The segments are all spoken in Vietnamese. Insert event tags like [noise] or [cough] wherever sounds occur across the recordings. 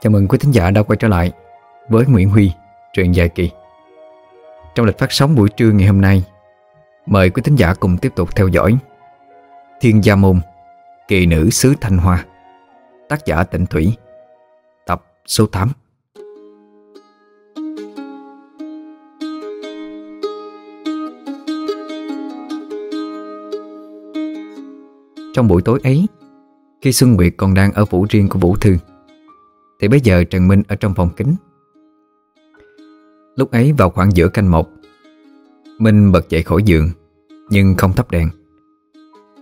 Chào mừng quý thính giả đã quay trở lại với Nguyễn Huy, truyện dài kỳ. Trong lịch phát sóng buổi trưa ngày hôm nay, mời quý thính giả cùng tiếp tục theo dõi Thiên Gia Môn, Kỳ Nữ xứ Thanh Hoa, tác giả Tịnh Thủy, tập số 8. Trong buổi tối ấy, khi Xuân Nguyệt còn đang ở phủ riêng của Vũ Thư, thì bây giờ Trần Minh ở trong phòng kính. Lúc ấy vào khoảng giữa canh một, Minh bật dậy khỏi giường, Nhưng không thắp đèn.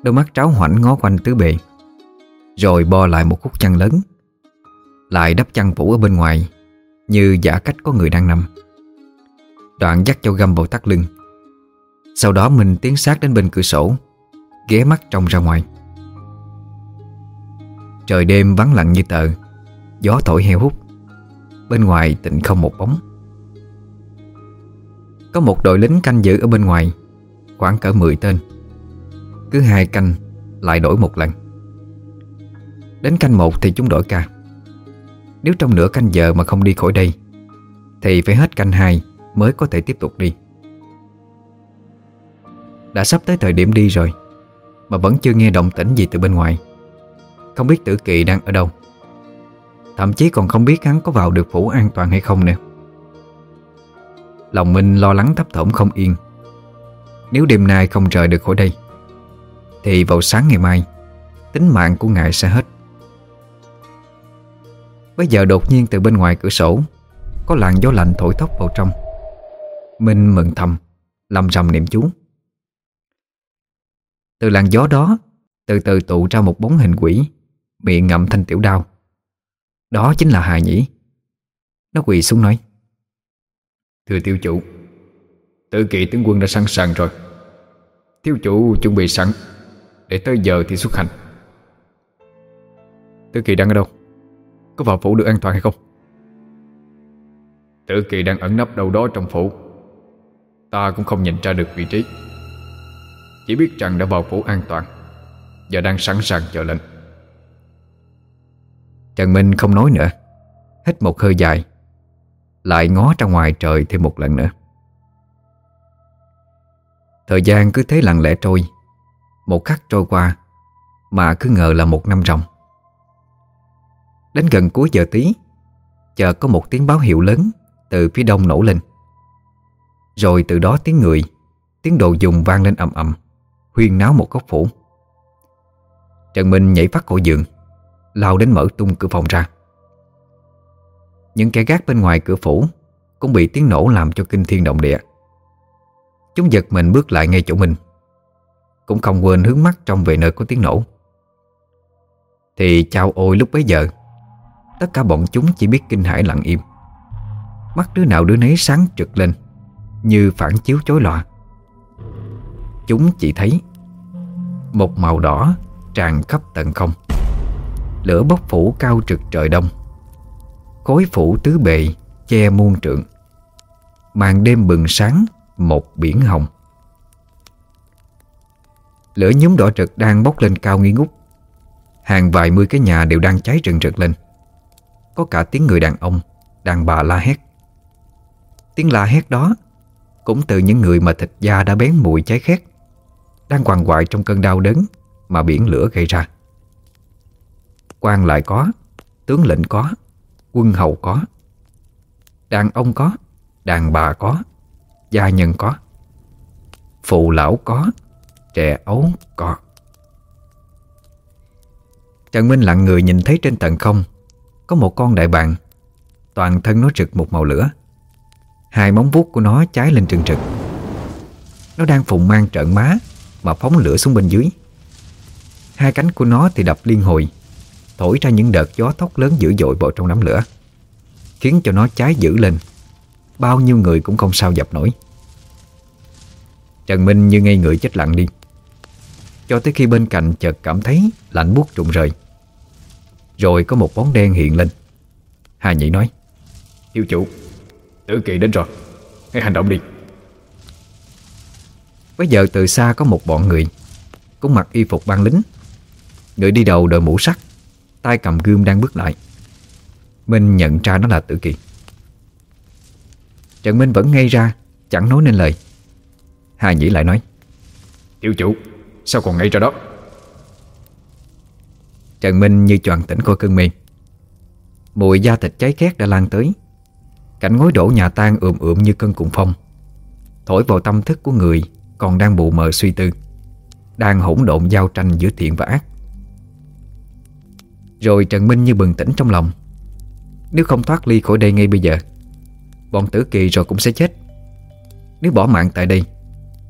Đôi mắt tráo hoảnh ngó quanh tứ bề, Rồi bo lại một khúc chăn lớn, Lại đắp chăn phủ ở bên ngoài, Như giả cách có người đang nằm. Đoạn dắt cho găm vào tắt lưng. Sau đó mình tiến sát đến bên cửa sổ, Ghé mắt trông ra ngoài. Trời đêm vắng lặng như tờ. Gió thổi heo hút. Bên ngoài tịnh không một bóng. Có một đội lính canh giữ ở bên ngoài, Khoảng cỡ 10 tên. Cứ hai canh lại đổi một lần. Đến canh một thì chúng đổi ca. Nếu trong nửa canh giờ mà không đi khỏi đây, Thì phải hết canh hai Mới có thể tiếp tục đi. Đã sắp tới thời điểm đi rồi, Mà vẫn chưa nghe động tĩnh gì từ bên ngoài. Không biết tử kỳ đang ở đâu. Thậm chí còn không biết hắn có vào được phủ an toàn hay không nữa. Lòng Minh lo lắng thấp thỏm không yên. Nếu đêm nay không rời được khỏi đây, Thì vào sáng ngày mai, Tính mạng của ngài sẽ hết. Bây giờ đột nhiên từ bên ngoài cửa sổ, Có làn gió lạnh thổi tóc vào trong. Minh mừng thầm, Lầm rầm niệm chú. Từ làn gió đó, Từ từ tụ ra một bóng hình quỷ, Miệng ngậm thanh tiểu đao đó chính là Hà Nhĩ Nó quỳ xuống nói, Thưa tiêu chủ Tự kỵ tướng quân đã sẵn sàng rồi. Tiêu chủ chuẩn bị sẵn Để tới giờ thì xuất hành. Tử kỳ đang ở đâu? Có vào phủ được an toàn hay không? Tử kỳ đang ẩn nấp đâu đó trong phủ. Ta cũng không nhìn ra được vị trí. Chỉ biết rằng đã vào phủ an toàn Và đang sẵn sàng chờ lệnh. Trần Minh không nói nữa. Hít một hơi dài. Lại ngó ra ngoài trời thêm một lần nữa. Thời gian cứ thế lặng lẽ trôi. Một khắc trôi qua, Mà cứ ngờ là một năm ròng. Đến gần cuối giờ tí, Chợt có một tiếng báo hiệu lớn Từ phía đông nổ lên. Rồi từ đó tiếng người, Tiếng đồ dùng vang lên ầm ầm, Huyên náo một góc phủ. Trần Minh nhảy phát khỏi giường. Lao đến mở tung cửa phòng ra. Những kẻ gác bên ngoài cửa phủ Cũng bị tiếng nổ làm cho kinh thiên động địa. Chúng giật mình bước lại ngay chỗ mình, Cũng không quên hướng mắt trong về nơi có tiếng nổ. Thì chao ôi lúc bấy giờ, Tất cả bọn chúng chỉ biết kinh hãi lặng im. Mắt đứa nào đứa nấy sáng trực lên, Như phản chiếu chối lòa. Chúng chỉ thấy Một màu đỏ tràn khắp tận không. Lửa bốc phủ cao trực trời đông. Khối phủ tứ bề Che muôn trượng. Màn đêm bừng sáng, Một biển hồng. Lửa nhóm đỏ trực đang bốc lên cao nghi ngút. Hàng vài mươi cái nhà đều đang cháy rừng rực lên. Có cả tiếng người đàn ông, Đàn bà la hét. Tiếng la hét đó Cũng từ những người mà thịt da đã bén mùi cháy khét, Đang quằn quại trong cơn đau đớn Mà biển lửa gây ra quan lại có, Tướng lệnh có, Quân hầu có, Đàn ông có, Đàn bà có, Gia nhân có, Phụ lão có, Trẻ ấu có. Trần Minh lặng người nhìn thấy trên tầng không, Có một con đại bàng, Toàn thân nó rực một màu lửa. Hai móng vuốt của nó cháy lên trừng trực Nó đang phụng mang trợn má Mà phóng lửa xuống bên dưới. Hai cánh của nó thì đập liên hồi. Thổi ra những đợt gió thốc lớn dữ dội vào trong đám lửa, Khiến cho nó cháy dữ lên. Bao nhiêu người cũng không sao dập nổi. Trần Minh như ngây người chết lặng đi, Cho tới khi bên cạnh chợt cảm thấy lạnh buốt rụng rời. Rồi có một bóng đen hiện lên. Hà Nhị nói, Thiếu chủ, Tử kỳ đến rồi, Hãy hành động đi. Bây giờ từ xa có một bọn người Cũng mặc y phục ban lính, Người đi đầu đội mũ sắt tay cầm gươm đang bước lại. Minh nhận ra nó là Tử Kỳ. Trần Minh vẫn ngây ra, Chẳng nói nên lời. Hà Nhĩ lại nói, Tiểu chủ, Sao còn ngây ra đó? Trần Minh như choàng tỉnh khỏi cơn mê. Mùi da thịt cháy khét đã lan tới. Cảnh ngói đổ nhà tan ườm ượm như cơn cuồng phong. Thổi vào tâm thức của người Còn đang bụ mờ suy tư, Đang hỗn độn giao tranh giữa thiện và ác. Rồi Trần Minh như bừng tỉnh trong lòng. Nếu không thoát ly khỏi đây ngay bây giờ, Bọn tử kỳ rồi cũng sẽ chết. Nếu bỏ mạng tại đây,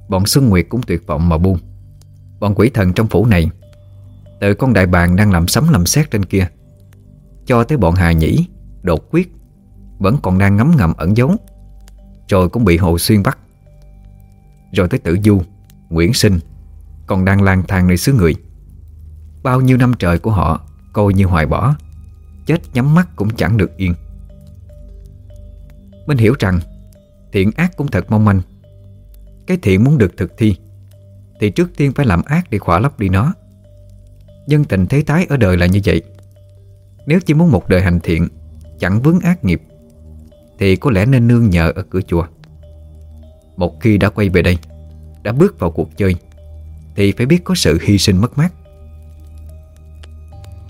Bọn Xuân Nguyệt cũng tuyệt vọng mà buông. Bọn quỷ thần trong phủ này, Tự con đại bàng đang làm sấm làm xét trên kia. Cho tới bọn Hà Nhĩ, Đột quyết, Vẫn còn đang ngấm ngầm ẩn giấu. Rồi cũng bị Hồ Xuyên bắt. Rồi tới Tử Du, Nguyễn Sinh, Còn đang lang thang nơi xứ người. Bao nhiêu năm trời của họ Coi như hoài bỏ. Chết nhắm mắt cũng chẳng được yên. Minh hiểu rằng, Thiện ác cũng thật mong manh. Cái thiện muốn được thực thi, Thì trước tiên phải làm ác để khỏa lấp đi nó. Nhân tình thế tái ở đời là như vậy. Nếu chỉ muốn một đời hành thiện, Chẳng vướng ác nghiệp, Thì có lẽ nên nương nhờ ở cửa chùa. Một khi đã quay về đây, Đã bước vào cuộc chơi, Thì phải biết có sự hy sinh mất mát.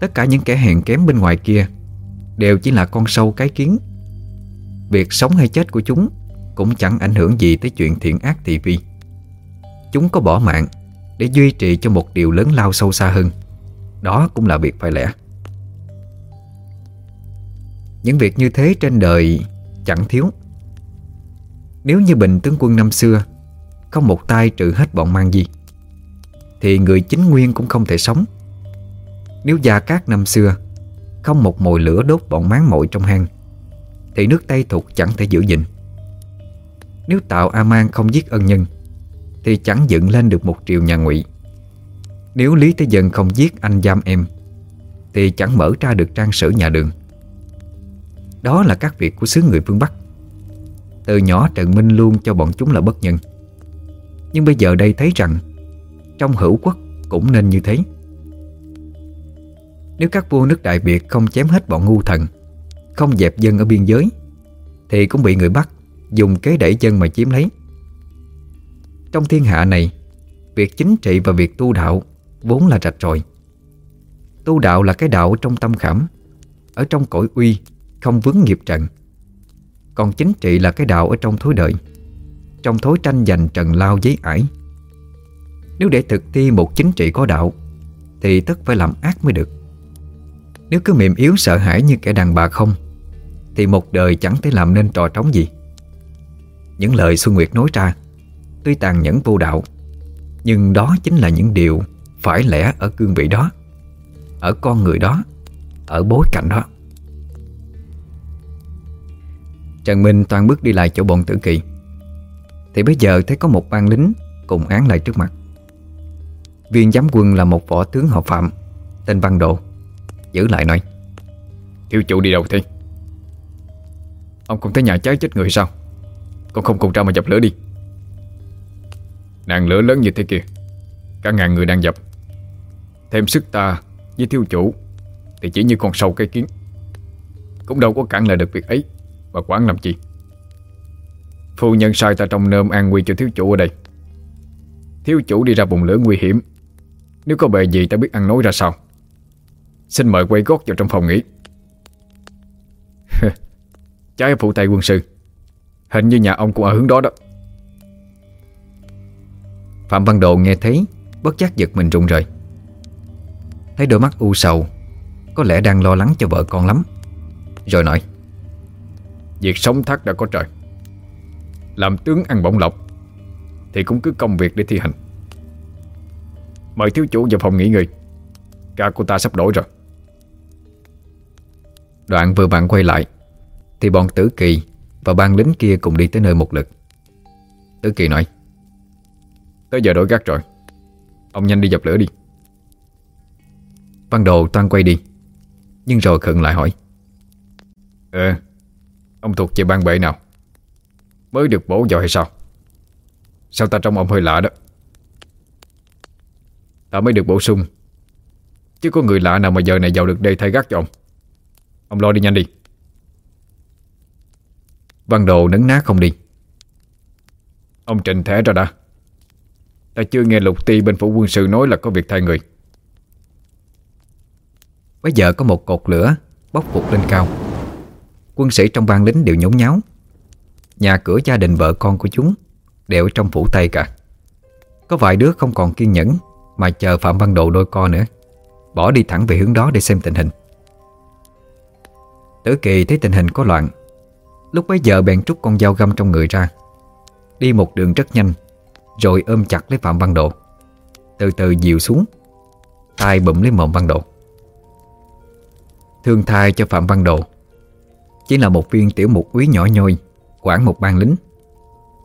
Tất cả những kẻ hèn kém bên ngoài kia Đều chỉ là con sâu cái kiến. Việc sống hay chết của chúng Cũng chẳng ảnh hưởng gì tới chuyện thiện ác thị vi Chúng có bỏ mạng Để duy trì cho một điều lớn lao sâu xa hơn. Đó cũng là việc phải lẽ. Những việc như thế trên đời Chẳng thiếu. Nếu như Bình tướng quân năm xưa Không một tay trừ hết bọn mang gì Thì người chính nguyên cũng không thể sống. Nếu Gia Cát năm xưa, Không một mồi lửa đốt bọn máng mội trong hang, thì nước Tây thuộc chẳng thể giữ gìn. Nếu tạo A-man không giết ân nhân, Thì chẳng dựng lên được một triều nhà ngụy. Nếu Lý Thế Dân không giết anh giam em, Thì chẳng mở ra được trang sử nhà đường. Đó là các việc của xứ người phương Bắc. Từ nhỏ Trần Minh luôn cho bọn chúng là bất nhân. Nhưng bây giờ đây thấy rằng, Trong hữu quốc cũng nên như thế. Nếu các vua nước Đại Việt không chém hết bọn ngu thần, không dẹp dân ở biên giới, Thì cũng bị người bắt Dùng kế đẩy dân mà chiếm lấy. Trong thiên hạ này, Việc chính trị và việc tu đạo Vốn là rạch ròi. Tu đạo là cái đạo trong tâm khảm, Ở trong cõi uy Không vướng nghiệp trận. Còn chính trị là cái đạo ở trong thối đời, Trong thối tranh giành trần lao giấy ải. Nếu để thực thi một chính trị có đạo, Thì tất phải làm ác mới được. Nếu cứ mềm yếu sợ hãi như kẻ đàn bà không, thì một đời chẳng thể làm nên trò trống gì. Những lời Xuân Nguyệt nói ra Tuy tàn nhẫn vô đạo, Nhưng đó chính là những điều Phải lẽ ở cương vị đó, Ở con người đó, Ở bối cảnh đó. Trần Minh toàn bước đi lại chỗ bọn tử kỳ. Thì bây giờ thấy có một ban lính Cùng án lại trước mặt. Viên giám quân là một võ tướng họ Phạm, Tên Văn Độ. Giữ lại nói Thiếu chủ đi đâu thế? Ông không tới nhà cháy chết người sao? Con không cùng ra mà dập lửa đi. Nàng lửa lớn như thế kia, Cả ngàn người đang dập. Thêm sức ta với thiếu chủ, Thì chỉ như con sâu cái kiến. Cũng đâu có cản lại được việc ấy Và quản làm chi? Phu nhân sai ta trong nơm an nguy cho thiếu chủ ở đây. Thiếu chủ đi ra vùng lửa nguy hiểm. Nếu có bề gì ta biết ăn nói ra sao? Xin mời quay gót vào trong phòng nghỉ. [laughs] Trái phụ tay quân sư. Hình như nhà ông cũng ở hướng đó đó. Phạm Văn Độ nghe thấy, Bất giác giật mình run rời. Thấy đôi mắt u sầu, Có lẽ đang lo lắng cho vợ con lắm. Rồi nói, Việc sống thác đã có trời. Làm tướng ăn bổng lộc, Thì cũng cứ công việc để thi hành. Mời thiếu chủ vào phòng nghỉ ngơi Ca của ta sắp đổi rồi. Đoạn vừa bạn quay lại, thì bọn Tử Kỳ Và ban lính kia cùng đi tới nơi một lượt. Tử Kỳ nói, Tới giờ đổi gác rồi. Ông nhanh đi dập lửa đi. Văn Đồ toan quay đi, Nhưng rồi khựng lại hỏi Ờ Ông thuộc về ban bệ nào? Mới được bổ vào hay sao? Sao ta trông ông hơi lạ đó? Ta mới được bổ sung Chứ có người lạ nào mà giờ này vào được đây thay gác cho ông? Ông lo đi nhanh đi. Văn đồ nấn ná không đi. Ông trình thẻ ra đã. Ta chưa nghe lục ti bên phủ quân sự nói là có việc thay người. Bây giờ có một cột lửa Bốc phục lên cao. Quân sĩ trong ban lính đều nhốn nháo. Nhà cửa gia đình vợ con của chúng Đều trong phủ Tây cả. Có vài đứa không còn kiên nhẫn Mà chờ Phạm Văn Độ đôi co nữa. Bỏ đi thẳng về hướng đó để xem tình hình. Tử kỳ thấy tình hình có loạn. Lúc bấy giờ bèn trút con dao găm trong người ra. Đi một đường rất nhanh, Rồi ôm chặt lấy Phạm Văn Độ. Từ từ dìu xuống, tay bụm lấy mồm Văn Độ. Thương thai cho Phạm Văn Độ. Chỉ là một viên tiểu mục úy nhỏ nhoi Quản một ban lính.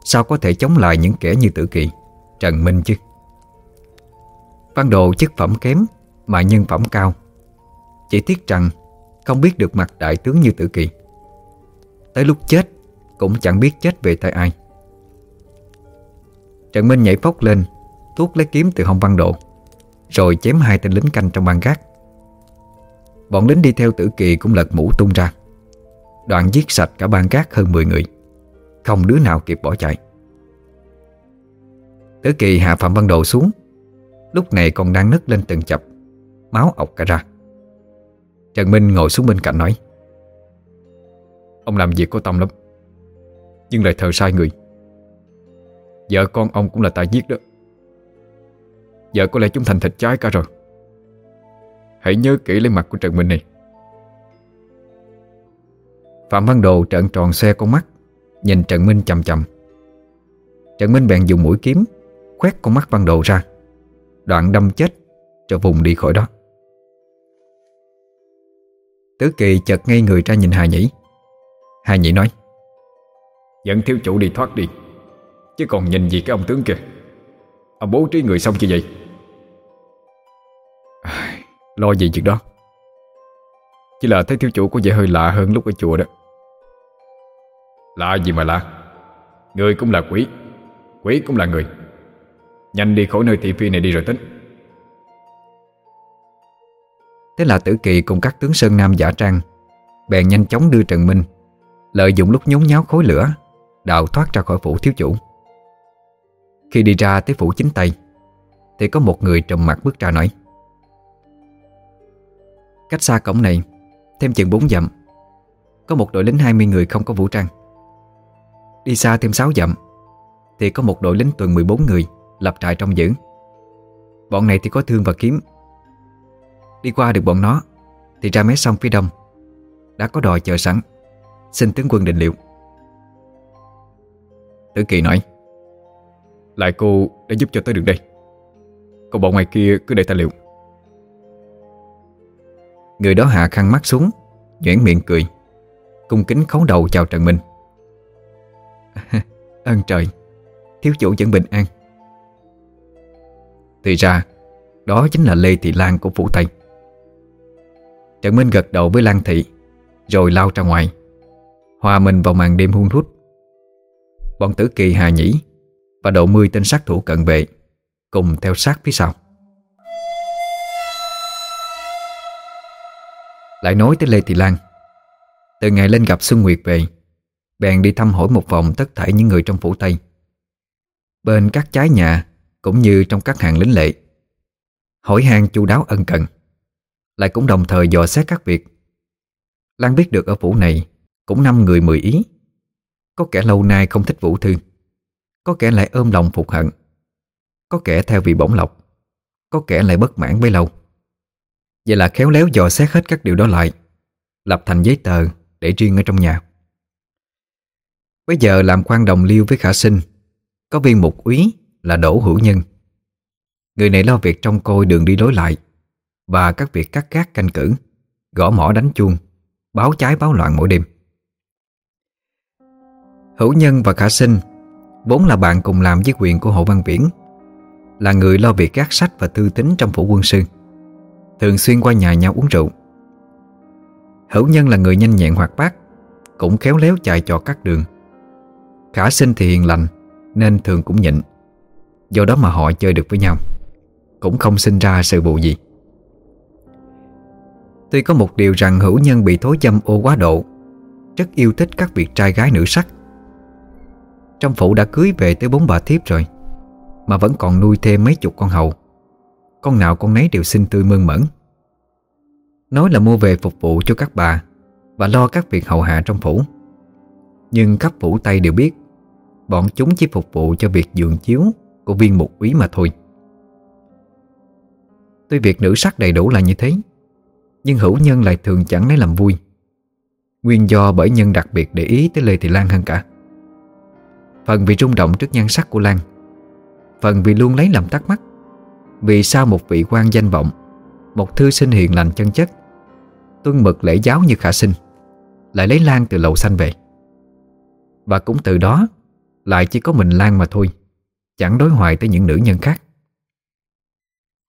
Sao có thể chống lại những kẻ như Tử Kỳ? Trần Minh chứ. Văn Độ chức phẩm kém mà nhân phẩm cao. Chỉ tiếc rằng, Không biết được mặt đại tướng như Tử Kỳ. Tới lúc chết, Cũng chẳng biết chết về tay ai. Trần Minh nhảy phóc lên, Tuốt lấy kiếm từ hông văn độ, Rồi chém hai tên lính canh trong ban gác. Bọn lính đi theo tử kỳ cũng lật mũ tung ra. Đoạn giết sạch cả ban gác hơn 10 người. Không đứa nào kịp bỏ chạy. Tử kỳ hạ Phạm Văn Độ xuống. Lúc này còn đang nứt lên từng chập. Máu ọc cả ra. Trần Minh ngồi xuống bên cạnh nói, Ông làm việc có tâm lắm, Nhưng lại thờ sai người. Vợ con ông cũng là ta giết đó. Giờ có lẽ chúng thành thịt trái cả rồi. Hãy nhớ kỹ lấy mặt của Trần Minh này. Phạm Văn Đồ trợn tròn xe con mắt, Nhìn Trần Minh chầm chầm Trần Minh bèn dùng mũi kiếm Khoét con mắt Văn Đồ ra, Đoạn đâm chết Cho vùng đi khỏi đó. Tứ kỳ chợt ngay người ra nhìn Hà Nhĩ. Hà Nhĩ nói Dẫn thiếu chủ đi thoát đi Chứ còn nhìn gì cái ông tướng kia. Ông bố trí người xong chưa vậy? Lo gì chuyện đó? Chỉ là thấy thiếu chủ có vẻ hơi lạ hơn lúc ở chùa đó. Lạ gì mà lạ? Người cũng là quỷ Quỷ cũng là người. Nhanh đi khỏi nơi thị phi này đi rồi tính Thế là tử kỳ cùng các tướng Sơn Nam giả trang, Bèn nhanh chóng đưa Trần Minh, Lợi dụng lúc nhốn nháo khối lửa, Đào thoát ra khỏi phủ thiếu chủ. Khi đi ra tới phủ chính Tây, Thì có một người trầm mặt bước ra nói, Cách xa cổng này, Thêm chừng 4 dặm, Có một đội lính 20 người không có vũ trang. Đi xa thêm 6 dặm, Thì có một đội lính tuần 14 người Lập trại trong giữ. Bọn này thì có thương và kiếm Đi qua được bọn nó, Thì ra mé sông phía đông. Đã có đòi chờ sẵn. Xin tướng quân định liệu. Tử Kỳ nói, Lại cô đã giúp cho tới được đây. Còn bọn ngoài kia cứ để ta liệu. Người đó hạ khăn mắt xuống Nhoãn miệng cười, Cung kính khấu đầu chào Trần Minh. [laughs] Ơn trời, Thiếu chủ vẫn bình an. Thì ra, Đó chính là Lê Thị Lan của Phủ Tây. Trần Minh gật đầu với Lan Thị, Rồi lao ra ngoài. Hòa mình vào màn đêm hung hút. Bọn tử kỳ Hà Nhĩ Và độ mươi tên sát thủ cận vệ Cùng theo sát phía sau. Lại nói tới Lê Thị Lan, Từ ngày lên gặp Xuân Nguyệt về, Bèn đi thăm hỏi một vòng tất thảy những người trong phủ Tây. Bên các trái nhà Cũng như trong các hàng lính lệ, Hỏi han chu đáo ân cần. Lại cũng đồng thời dò xét các việc. Lan biết được ở phủ này Cũng năm người mười ý. Có kẻ lâu nay không thích Vũ Thư. Có kẻ lại ôm lòng phục hận. Có kẻ theo vị bổng lộc. Có kẻ lại bất mãn với lâu. Vậy là khéo léo dò xét hết các điều đó lại, Lập thành giấy tờ Để riêng ở trong nhà. Bây giờ làm quan đồng liêu với khả sinh, Có viên mục úy là Đỗ Hữu Nhân. Người này lo việc trong côi đường đi lối lại. Và các việc cắt cát canh cử, Gõ mỏ đánh chuông, Báo trái báo loạn mỗi đêm. Hữu Nhân và Khả Sinh Vốn là bạn cùng làm với quyền của Hồ Văn Viễn, Là người lo việc gác sách và thư tính trong phủ quân sư, Thường xuyên qua nhà nhau uống rượu. Hữu Nhân là người nhanh nhẹn hoạt bát, Cũng khéo léo chạy trò các đường. Khả sinh thì hiền lành, Nên thường cũng nhịn, Do đó mà họ chơi được với nhau, Cũng không sinh ra sự bù gì. Tuy có một điều rằng hữu nhân bị thối dâm ô quá độ, Rất yêu thích các việc trai gái nữ sắc. Trong phủ đã cưới về tới bốn bà thiếp rồi, Mà vẫn còn nuôi thêm mấy chục con hầu. Con nào con nấy đều xinh tươi mơn mẫn Nói là mua về phục vụ cho các bà Và lo các việc hậu hạ trong phủ. Nhưng các phủ Tây đều biết, Bọn chúng chỉ phục vụ cho việc dường chiếu Của viên mục quý mà thôi. Tuy việc nữ sắc đầy đủ là như thế nhưng hữu nhân lại thường chẳng lấy làm vui. Nguyên do bởi nhân đặc biệt để ý tới Lê Thị Lan hơn cả. Phần vì rung động trước nhan sắc của Lan. Phần vì luôn lấy làm thắc mắc. Vì sao một vị quan danh vọng, Một thư sinh hiền lành chân chất, Tuân mực lễ giáo như khả sinh, Lại lấy Lan từ lầu xanh về? Và cũng từ đó, Lại chỉ có mình Lan mà thôi, Chẳng đối hoài tới những nữ nhân khác.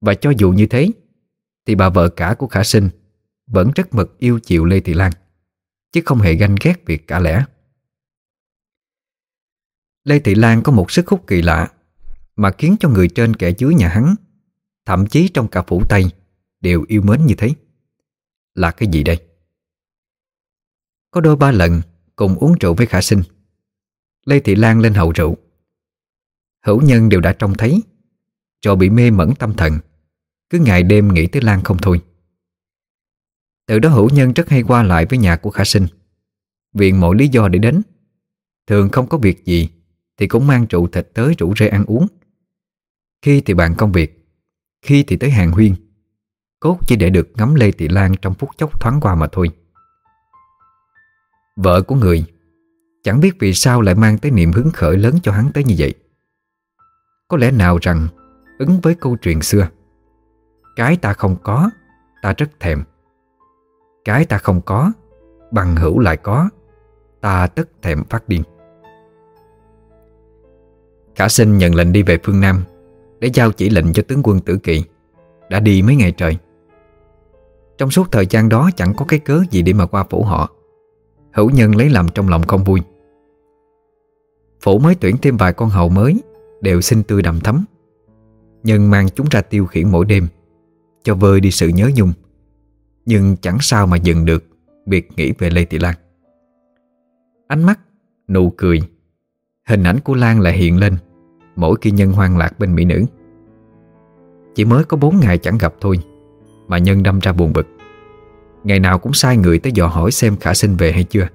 Và cho dù như thế, Thì bà vợ cả của khả sinh vẫn rất mực yêu chịu Lê Thị Lan, Chứ không hề ganh ghét việc cả lẽ. Lê Thị Lan có một sức hút kỳ lạ Mà khiến cho người trên kẻ dưới nhà hắn, Thậm chí trong cả phủ Tây, Đều yêu mến như thế. Là cái gì đây? Có đôi ba lần cùng uống rượu với Khả Sinh, Lê Thị Lan lên hậu rượu. Hữu nhân đều đã trông thấy, Rồi bị mê mẩn tâm thần, Cứ ngày đêm nghĩ tới Lan không thôi từ đó hữu nhân rất hay qua lại với nhà của Khả Sinh. Viện mọi lý do để đến. Thường không có việc gì, Thì cũng mang trụ thịt tới rủ rê ăn uống. Khi thì bàn công việc, Khi thì tới hàng huyên. Cốt chỉ để được ngắm Lê Thị Lan Trong phút chốc thoáng qua mà thôi. Vợ của người, Chẳng biết vì sao lại mang tới niềm hứng khởi lớn cho hắn tới như vậy. Có lẽ nào rằng, Ứng với câu chuyện xưa, Cái ta không có, Ta rất thèm cái ta không có, Bằng hữu lại có, Ta tất thèm phát điên. Khả sinh nhận lệnh đi về phương Nam, Để giao chỉ lệnh cho tướng quân tử kỵ, Đã đi mấy ngày trời. Trong suốt thời gian đó chẳng có cái cớ gì để mà qua phủ họ, Hữu nhân lấy làm trong lòng không vui. Phủ mới tuyển thêm vài con hầu mới, Đều xinh tươi đầm thấm Nhân mang chúng ra tiêu khiển mỗi đêm, Cho vơi đi sự nhớ nhung nhưng chẳng sao mà dừng được Việc nghĩ về Lê Thị Lan. Ánh mắt, nụ cười Hình ảnh của Lan lại hiện lên Mỗi khi Nhân hoang lạc bên mỹ nữ. Chỉ mới có 4 ngày chẳng gặp thôi Mà Nhân đâm ra buồn bực. Ngày nào cũng sai người tới dò hỏi xem khả sinh về hay chưa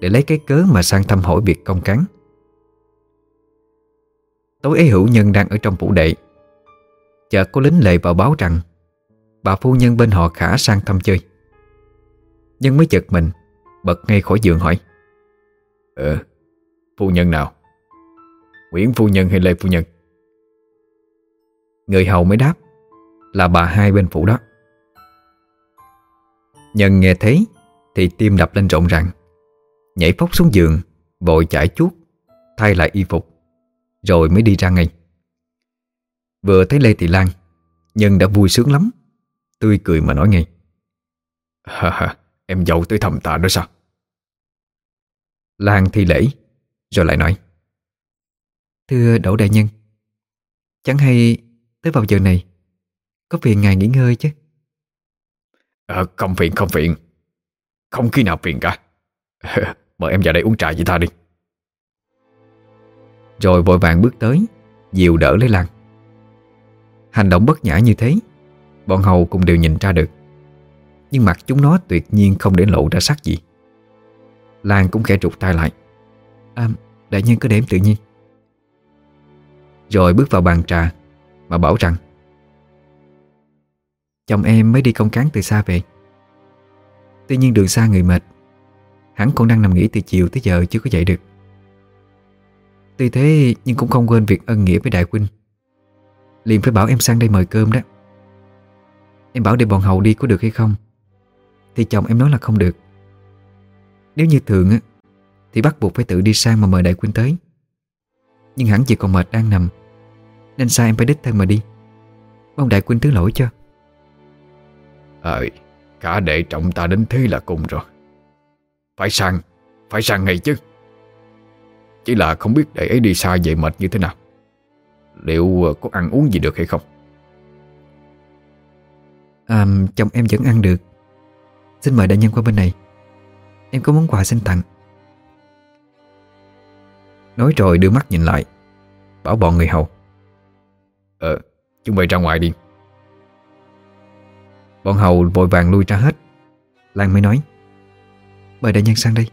Để lấy cái cớ mà sang thăm hỏi việc công cán. Tối ấy hữu nhân đang ở trong phủ đệ. Chợt có lính lệ vào báo rằng Bà phu nhân bên họ khả sang thăm chơi. Nhưng mới chợt mình Bật ngay khỏi giường hỏi. Ờ Phu nhân nào? Nguyễn phu nhân hay Lê phu nhân? Người hầu mới đáp Là bà hai bên phủ đó. Nhân nghe thấy Thì tim đập lên rộn ràng Nhảy phóc xuống giường Vội chải chuốt Thay lại y phục Rồi mới đi ra ngay. Vừa thấy Lê Thị Lan Nhân đã vui sướng lắm Tươi cười mà nói ngay. Ha, em giàu tới thầm tạ đó sao? Lan thi lễ Rồi lại nói. Thưa Đỗ Đại Nhân Chẳng hay tới vào giờ này Có phiền ngài nghỉ ngơi chứ? À, Không phiền không phiền. Không khi nào phiền cả. [laughs] Mời em vào đây uống trà với ta đi. Rồi vội vàng bước tới Dìu đỡ lấy Lan. Hành động bất nhã như thế Bọn hầu cũng đều nhìn ra được. Nhưng mặt chúng nó tuyệt nhiên không để lộ ra sắc gì. Lan cũng khẽ trục tay lại. À đại nhân cứ để tự nhiên. Rồi bước vào bàn trà, Mà bảo rằng, Chồng em mới đi công cán từ xa về. Tuy nhiên đường xa người mệt, Hắn còn đang nằm nghỉ từ chiều tới giờ chưa có dậy được. Tuy thế nhưng cũng không quên việc ân nghĩa với đại huynh. Liền phải bảo em sang đây mời cơm đó. Em bảo để bọn hầu đi có được hay không? Thì chồng em nói là không được. Nếu như thường á, Thì bắt buộc phải tự đi sang mà mời đại quynh tới. Nhưng hẳn chỉ còn mệt đang nằm, Nên sao em phải đích thân mà đi. Mong đại quynh thứ lỗi cho. Ờ Cả đệ trọng ta đến thế là cùng rồi. Phải sang Phải sang ngay chứ. Chỉ là không biết đệ ấy đi xa vậy mệt như thế nào. Liệu có ăn uống gì được hay không? À chồng em vẫn ăn được. Xin mời đại nhân qua bên này. Em có món quà xin tặng. Nói rồi đưa mắt nhìn lại. Bảo bọn người hầu. Ờ Chúng mày ra ngoài đi. Bọn hầu vội vàng lui ra hết. Lan mới nói. Mời đại nhân sang đây.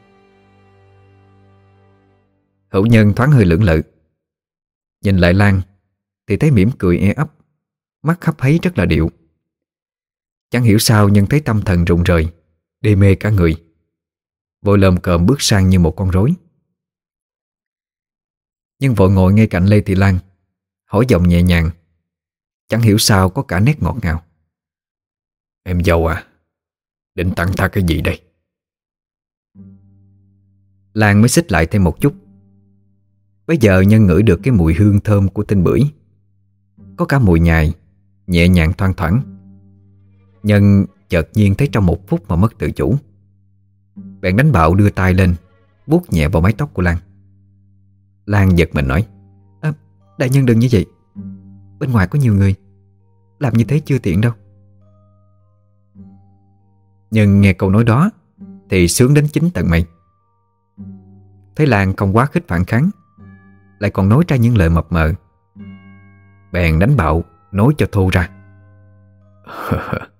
Hữu nhân thoáng hơi lưỡng lự. Nhìn lại Lan, Thì thấy mỉm cười e ấp. Mắt khắp thấy rất là điệu. Chẳng hiểu sao nhưng thấy tâm thần rụng rời, Đê mê cả người. Vội lồm cơm bước sang như một con rối. Nhưng vội ngồi ngay cạnh Lê Thị Lan, Hỏi giọng nhẹ nhàng, Chẳng hiểu sao có cả nét ngọt ngào? Em dâu à Định tặng ta cái gì đây? Lan mới xích lại thêm một chút. Bây giờ nhân ngửi được cái mùi hương thơm của tinh bưởi. Có cả mùi nhài, Nhẹ nhàng thoang thoảng. Nhân chợt nhiên thấy trong một phút mà mất tự chủ. Bạn đánh bạo đưa tay lên vuốt nhẹ vào mái tóc của Lan. Lan giật mình nói à, Đại nhân đừng như vậy. Bên ngoài có nhiều người. Làm như thế chưa tiện đâu. Nhưng nghe câu nói đó Thì sướng đến chính tận mày Thấy Lan không quá khích phản kháng Lại còn nói ra những lời mập mờ. Bèn đánh bạo Nói cho thô ra. [laughs]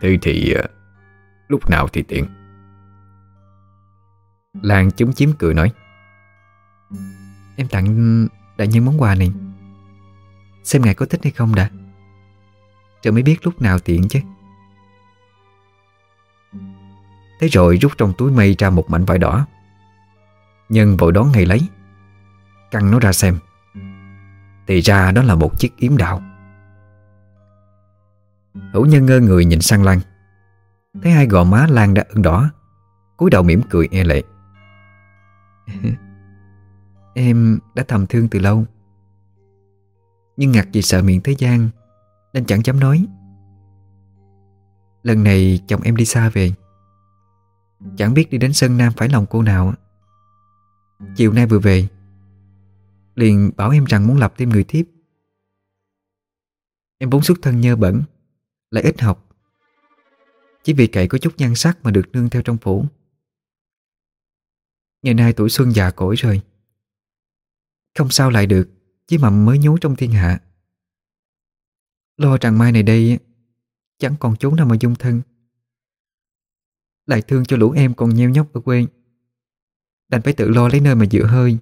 Thế thì ờ, Lúc nào thì tiện. Lan chúng chiếm cười nói, Em tặng đại nhân món quà này. Xem ngài có thích hay không đã. Rồi mới biết lúc nào tiện chứ. Thế rồi rút trong túi mây ra một mảnh vải đỏ. Nhân vội đón ngay lấy, Căng nó ra xem. Thì ra đó là một chiếc yếm đạo Hữu nhân ngơ người nhìn sang Lan. Thấy hai gò má Lan đã ửng đỏ, cúi đầu mỉm cười e lệ. [laughs] Em đã thầm thương từ lâu. Nhưng ngặt vì sợ miệng thế gian, Nên chẳng dám nói. Lần này chồng em đi xa về. Chẳng biết đi đến Sơn Nam phải lòng cô nào. Chiều nay vừa về, Liền bảo em rằng muốn lập thêm người thiếp. Em vốn xuất thân nhơ bẩn lại ít học. Chỉ vì cậy có chút nhan sắc mà được nương theo trong phủ. Ngày nay tuổi xuân già cỗi rồi. Không sao lại được, Chỉ mầm mới nhú trong thiên hạ. Lo rằng mai này đây, Chẳng còn chỗ nào mà dung thân. Lại thương cho lũ em còn nheo nhóc ở quê. Đành phải tự lo lấy nơi mà dựa hơi.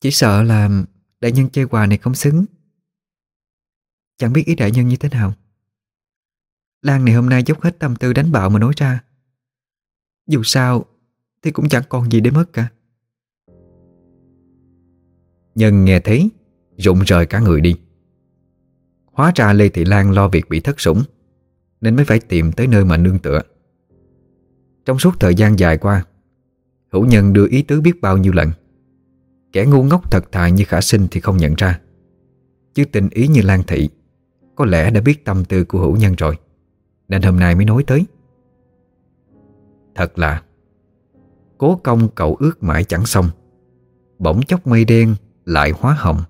Chỉ sợ là Đại nhân chơi quà này không xứng. Chẳng biết ý đại nhân như thế nào. Lan này hôm nay dốc hết tâm tư đánh bạo mà nói ra. Dù sao, Thì cũng chẳng còn gì để mất cả. Nhân nghe thấy, Rụng rời cả người đi. Hóa ra Lê Thị Lan lo việc bị thất sủng, Nên mới phải tìm tới nơi mà nương tựa. Trong suốt thời gian dài qua, Hữu nhân đưa ý tứ biết bao nhiêu lần. Kẻ ngu ngốc thật thà như khả sinh thì không nhận ra. Chứ tình ý như Lan Thị có lẽ đã biết tâm tư của hữu nhân rồi, Nên hôm nay mới nói tới. Thật là, Cố công cậu ước mãi chẳng xong. Bỗng chốc mây đen lại hóa hồng.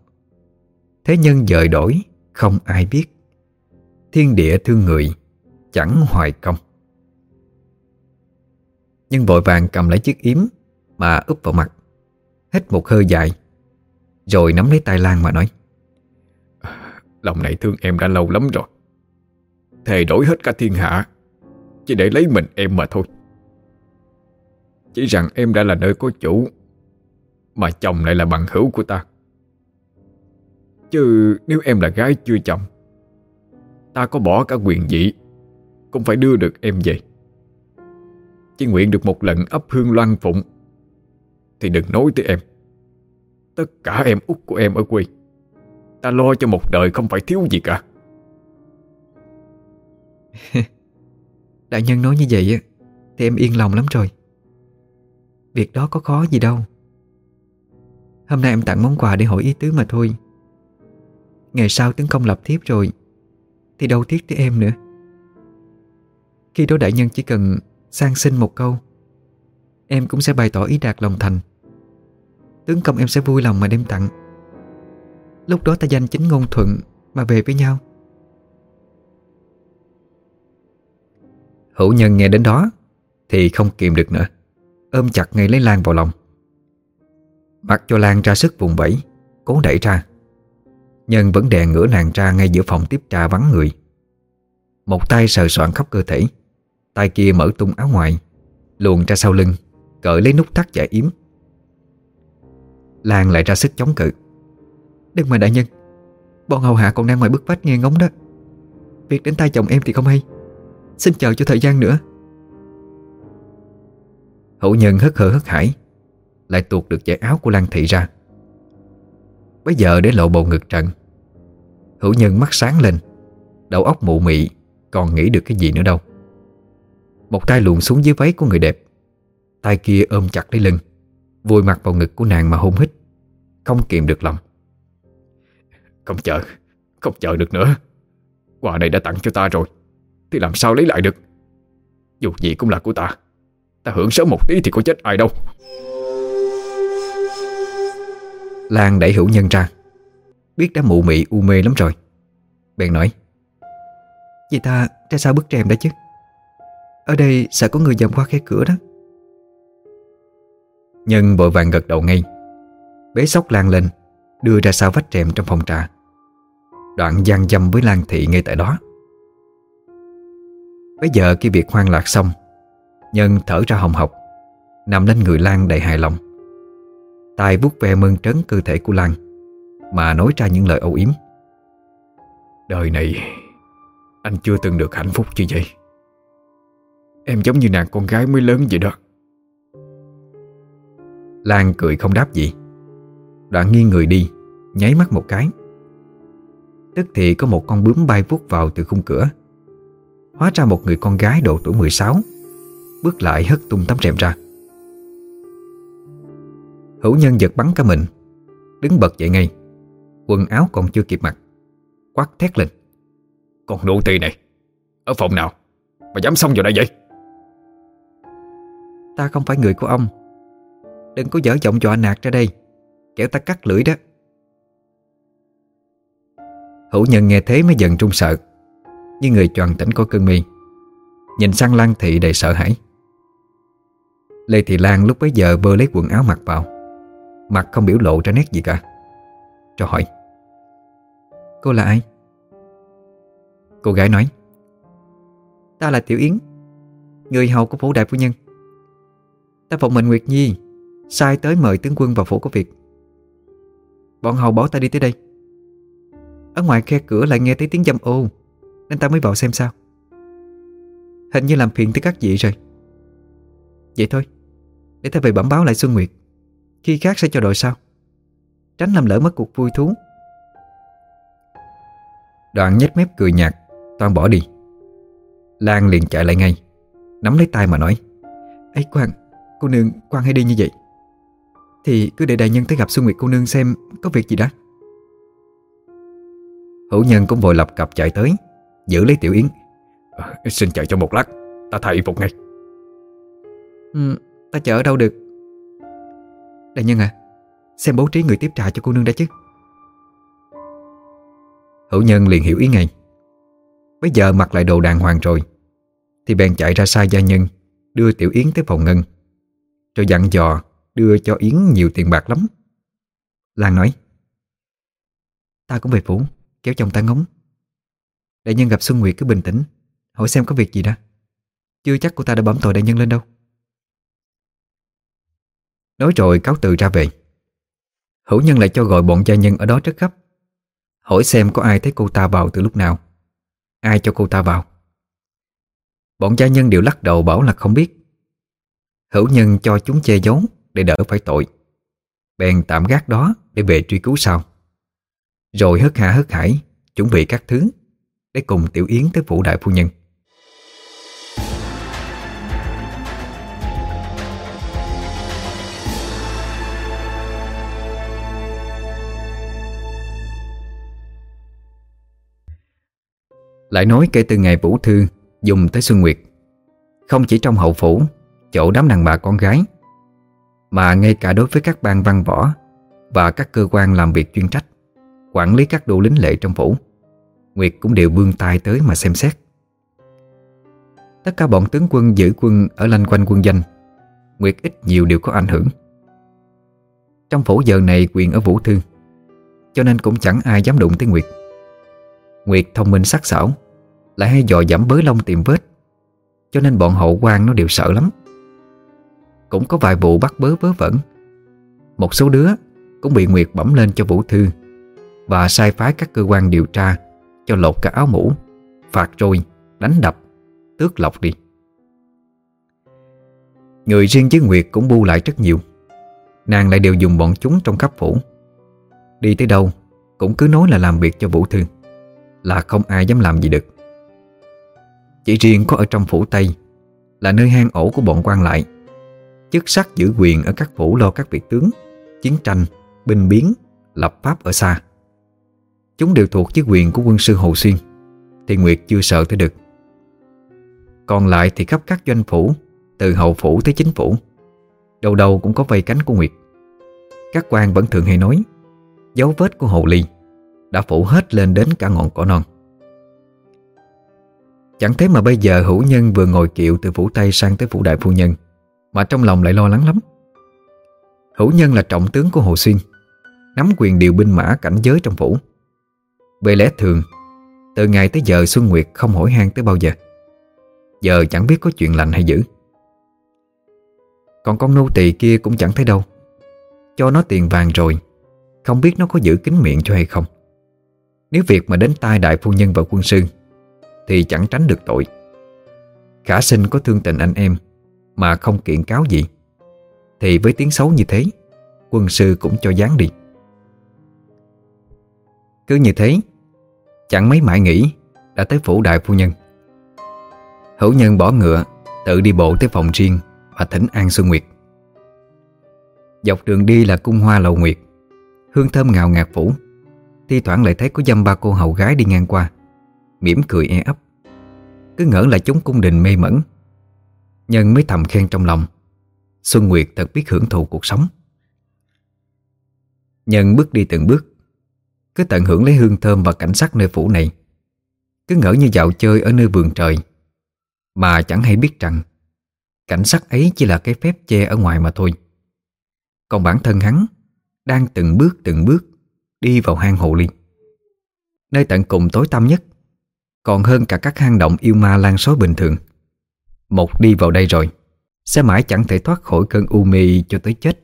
Thế nhân dời đổi, không ai biết. Thiên địa thương người, Chẳng hoài công. Nhưng vội vàng cầm lấy chiếc yếm Mà úp vào mặt. Hít một hơi dài, Rồi nắm lấy tay Lan mà nói. Lòng này thương em đã lâu lắm rồi. Thề đổi hết cả thiên hạ, Chỉ để lấy mình em mà thôi. Chỉ rằng em đã là nơi có chủ, Mà chồng lại là bằng hữu của ta. Chứ nếu em là gái chưa chồng, Ta có bỏ cả quyền vị, Cũng phải đưa được em về. Chỉ nguyện được một lần ấp hương loan phụng, Thì đừng nói tới em. Tất cả em út của em ở quê. Ta lo cho một đời không phải thiếu gì cả. [laughs] Đại nhân nói như vậy Thì em yên lòng lắm rồi. Việc đó có khó gì đâu. Hôm nay em tặng món quà để hỏi ý tứ mà thôi. Ngày sau tướng công lập thiếp rồi, Thì đâu tiếc tới em nữa. Khi đó đại nhân chỉ cần sang xin một câu, Em cũng sẽ bày tỏ ý đạt lòng thành. Tướng công em sẽ vui lòng mà đem tặng. Lúc đó ta danh chính ngôn thuận Mà về với nhau. Hữu nhân nghe đến đó Thì không kìm được nữa, Ôm chặt ngay lấy Lan vào lòng. Mặc cho Lan ra sức vùng vẫy, Cố đẩy ra. Nhân vẫn đè ngửa nàng ra ngay giữa phòng tiếp trà vắng người. Một tay sờ soạn khắp cơ thể, Tay kia mở tung áo ngoài, Luồn ra sau lưng, Cởi lấy nút thắt giải yếm. Lan lại ra sức chống cự. Đừng mà đại nhân. Bọn hầu hạ còn đang ngoài bức vách nghe ngóng đó. Việc đến tay chồng em thì không hay. Xin chờ cho thời gian nữa. Hậu nhân hất hở hất hải, Lại tuột được giải áo của Lan Thị ra. Bây giờ để lộ bầu ngực trận Hữu nhân mắt sáng lên, Đầu óc mụ mị, Còn nghĩ được cái gì nữa đâu. Một tay luồn xuống dưới váy của người đẹp, Tay kia ôm chặt lấy lưng, Vùi mặt vào ngực của nàng mà hôn hít, Không kiềm được lòng. Không chờ Không chờ được nữa. Quà này đã tặng cho ta rồi, Thì làm sao lấy lại được? Dù gì cũng là của ta Ta hưởng sớm một tí thì có chết ai đâu. Lan đẩy hữu nhân ra. Biết đã mụ mị u mê lắm rồi. Bèn nói Vậy ta ra sao bức rèm đã chứ. Ở đây sợ có người dòm qua khe cửa đó. Nhân vội vàng gật đầu ngay. Bế sóc Lan lên, Đưa ra sau vách rèm trong phòng trà. Đoạn gian dâm với Lan Thị ngay tại đó. Bây giờ khi việc hoang lạc xong, Nhân thở ra hồng học Nằm lên người Lan đầy hài lòng. Tay vuốt ve mơn trấn cơ thể của Lan, Mà nói ra những lời âu yếm. Đời này, Anh chưa từng được hạnh phúc như vậy. Em giống như nàng con gái mới lớn vậy đó. Lan cười không đáp gì. Đoạn nghiêng người đi, Nháy mắt một cái. Tức thì có một con bướm bay vút vào từ khung cửa. Hóa ra một người con gái độ tuổi 16 Bước lại hất tung tấm rèm ra. Hữu nhân giật bắn cả mình Đứng bật dậy ngay. Quần áo còn chưa kịp mặc Quát thét lên. Con nô tỳ này Ở phòng nào Mà dám xông vào đây vậy? Ta không phải người của ông. Đừng có dở giọng dọa nạt ra đây. Kẻo ta cắt lưỡi đó Hữu nhân nghe thế mới dần trung sợ. Như người choàng tỉnh có cơn mi. Nhìn sang Lan Thị đầy sợ hãi. Lê Thị Lan lúc bấy giờ bơ lấy quần áo mặc vào. Mặt không biểu lộ ra nét gì cả. Cho hỏi, Cô là ai? Cô gái nói, Ta là Tiểu Yến, Người hầu của phủ đại phu nhân. Ta phụng mệnh Nguyệt Nhi Sai tới mời tướng quân vào phủ có việc Bọn hầu bảo ta đi tới đây. Ở ngoài khe cửa lại nghe thấy tiếng dâm ô Nên ta mới vào xem sao. Hình như làm phiền tới các vị rồi. Vậy thôi Để ta về bẩm báo lại Xuân Nguyệt. Khi khác sẽ cho đội sau Tránh làm lỡ mất cuộc vui thú. Đoạn nhếch mép cười nhạt Toàn bỏ đi. Lan liền chạy lại ngay Nắm lấy tay mà nói ấy Quang, cô nương Quang hay đi như vậy. Thì cứ để đại nhân tới gặp Xuân Nguyệt cô nương xem Có việc gì đó. Hữu nhân cũng vội lập cặp chạy tới Giữ lấy Tiểu Yến. À, Xin chạy cho một lát Ta thay y phục ngay. Ừ, Ta chờ ở đâu được? Đại nhân à Xem bố trí người tiếp trà cho cô nương đã chứ. Hữu nhân liền hiểu ý ngay. Bây giờ mặc lại đồ đàng hoàng rồi Thì bèn chạy ra sai gia nhân Đưa Tiểu Yến tới phòng ngân Rồi dặn dò Đưa cho Yến nhiều tiền bạc lắm. Lan nói Ta cũng về phủ Kéo chồng ta ngóng. Đại nhân gặp Xuân Nguyệt cứ bình tĩnh, Hỏi xem có việc gì đó. Chưa chắc cô ta đã bấm tội đại nhân lên đâu. Nói rồi cáo từ ra về. Hữu nhân lại cho gọi bọn gia nhân ở đó rất gấp, Hỏi xem có ai thấy cô ta vào từ lúc nào. Ai cho cô ta vào? Bọn gia nhân đều lắc đầu bảo là không biết. Hữu nhân cho chúng che giấu Để đỡ phải tội. Bèn tạm gác đó để về truy cứu sau. Rồi hất hạ hất hải, Chuẩn bị các thứ Để cùng Tiểu Yến tới phủ đại phu nhân. Lại nói kể từ ngày Vũ Thư Dùng tới Xuân Nguyệt, Không chỉ trong hậu phủ, Chỗ đám đàn bà con gái, Mà ngay cả đối với các ban văn võ Và các cơ quan làm việc chuyên trách. Quản lý các đô lính lệ trong phủ. Nguyệt cũng đều bươn tay tới mà xem xét. Tất cả bọn tướng quân giữ quân ở lanh quanh quân danh, Nguyệt ít nhiều đều có ảnh hưởng. Trong phủ giờ này quyền ở Vũ thư, Cho nên cũng chẳng ai dám đụng tới Nguyệt. Nguyệt thông minh sắc sảo, Lại hay dò dẫm bới lông tìm vết, Cho nên bọn hậu quan nó đều sợ lắm. Cũng có vài vụ bắt bớ vớ vẩn. Một số đứa cũng bị Nguyệt bẩm lên cho Vũ Thư và sai phái các cơ quan điều tra Cho lột cả áo mũ Phạt rồi, đánh đập Tước lọc đi. Người riêng với Nguyệt cũng bu lại rất nhiều. Nàng lại đều dùng bọn chúng trong khắp phủ. Đi tới đâu Cũng cứ nói là làm việc cho Vũ Thư Là không ai dám làm gì được. Chỉ riêng có ở trong phủ Tây Là nơi hang ổ của bọn quan lại Chức sắc giữ quyền ở các phủ lo các việc tướng Chiến tranh, binh biến, lập pháp ở xa. Chúng đều thuộc chức quyền của quân sư Hồ Xuyên. Thì Nguyệt chưa sợ tới được. Còn lại thì khắp các doanh phủ, Từ hậu phủ tới chính phủ. Đầu đầu cũng có vây cánh của Nguyệt. Các quan vẫn thường hay nói, Dấu vết của Hồ Ly Đã phủ hết lên đến cả ngọn cỏ non. Chẳng thế mà bây giờ hữu nhân vừa ngồi kiệu từ phủ Tây sang tới phủ Đại Phu Nhân, Mà trong lòng lại lo lắng lắm. Hữu nhân là trọng tướng của Hồ Xuyên, Nắm quyền điều binh mã cảnh giới trong phủ. Về lẽ thường, Từ ngày tới giờ Xuân Nguyệt không hỏi han tới bao giờ. Giờ chẳng biết có chuyện lành hay dữ. Còn con nô tỳ kia cũng chẳng thấy đâu. Cho nó tiền vàng rồi, Không biết nó có giữ kín miệng cho hay không. Nếu việc mà đến tai đại phu nhân và quân sư, Thì chẳng tránh được tội. Khả sinh có thương tình anh em, Mà không kiện cáo gì. Thì với tiếng xấu như thế, Quân sư cũng cho dán đi. Cứ như thế Chẳng mấy mãi nghĩ, Đã tới phủ đại phu nhân. Hữu nhân bỏ ngựa, Tự đi bộ tới phòng riêng Và thỉnh An Xuân Nguyệt. Dọc đường đi là cung hoa lầu nguyệt, Hương thơm ngào ngạt phủ. Thi thoảng lại thấy có dăm ba cô hầu gái đi ngang qua, mỉm cười e ấp. Cứ ngỡ là chúng cung đình mê mẩn. Nhân mới thầm khen trong lòng, Xuân Nguyệt thật biết hưởng thụ cuộc sống. Nhân bước đi từng bước cứ tận hưởng lấy hương thơm và cảnh sắc nơi phủ này. Cứ ngỡ như dạo chơi ở nơi vườn trời. Mà chẳng hay biết rằng, Cảnh sắc ấy chỉ là cái phép che ở ngoài mà thôi. Còn bản thân hắn Đang từng bước từng bước Đi vào hang hồ ly Nơi tận cùng tối tăm nhất, Còn hơn cả các hang động yêu ma lan sói bình thường. Một đi vào đây rồi, Sẽ mãi chẳng thể thoát khỏi cơn u mê cho tới chết.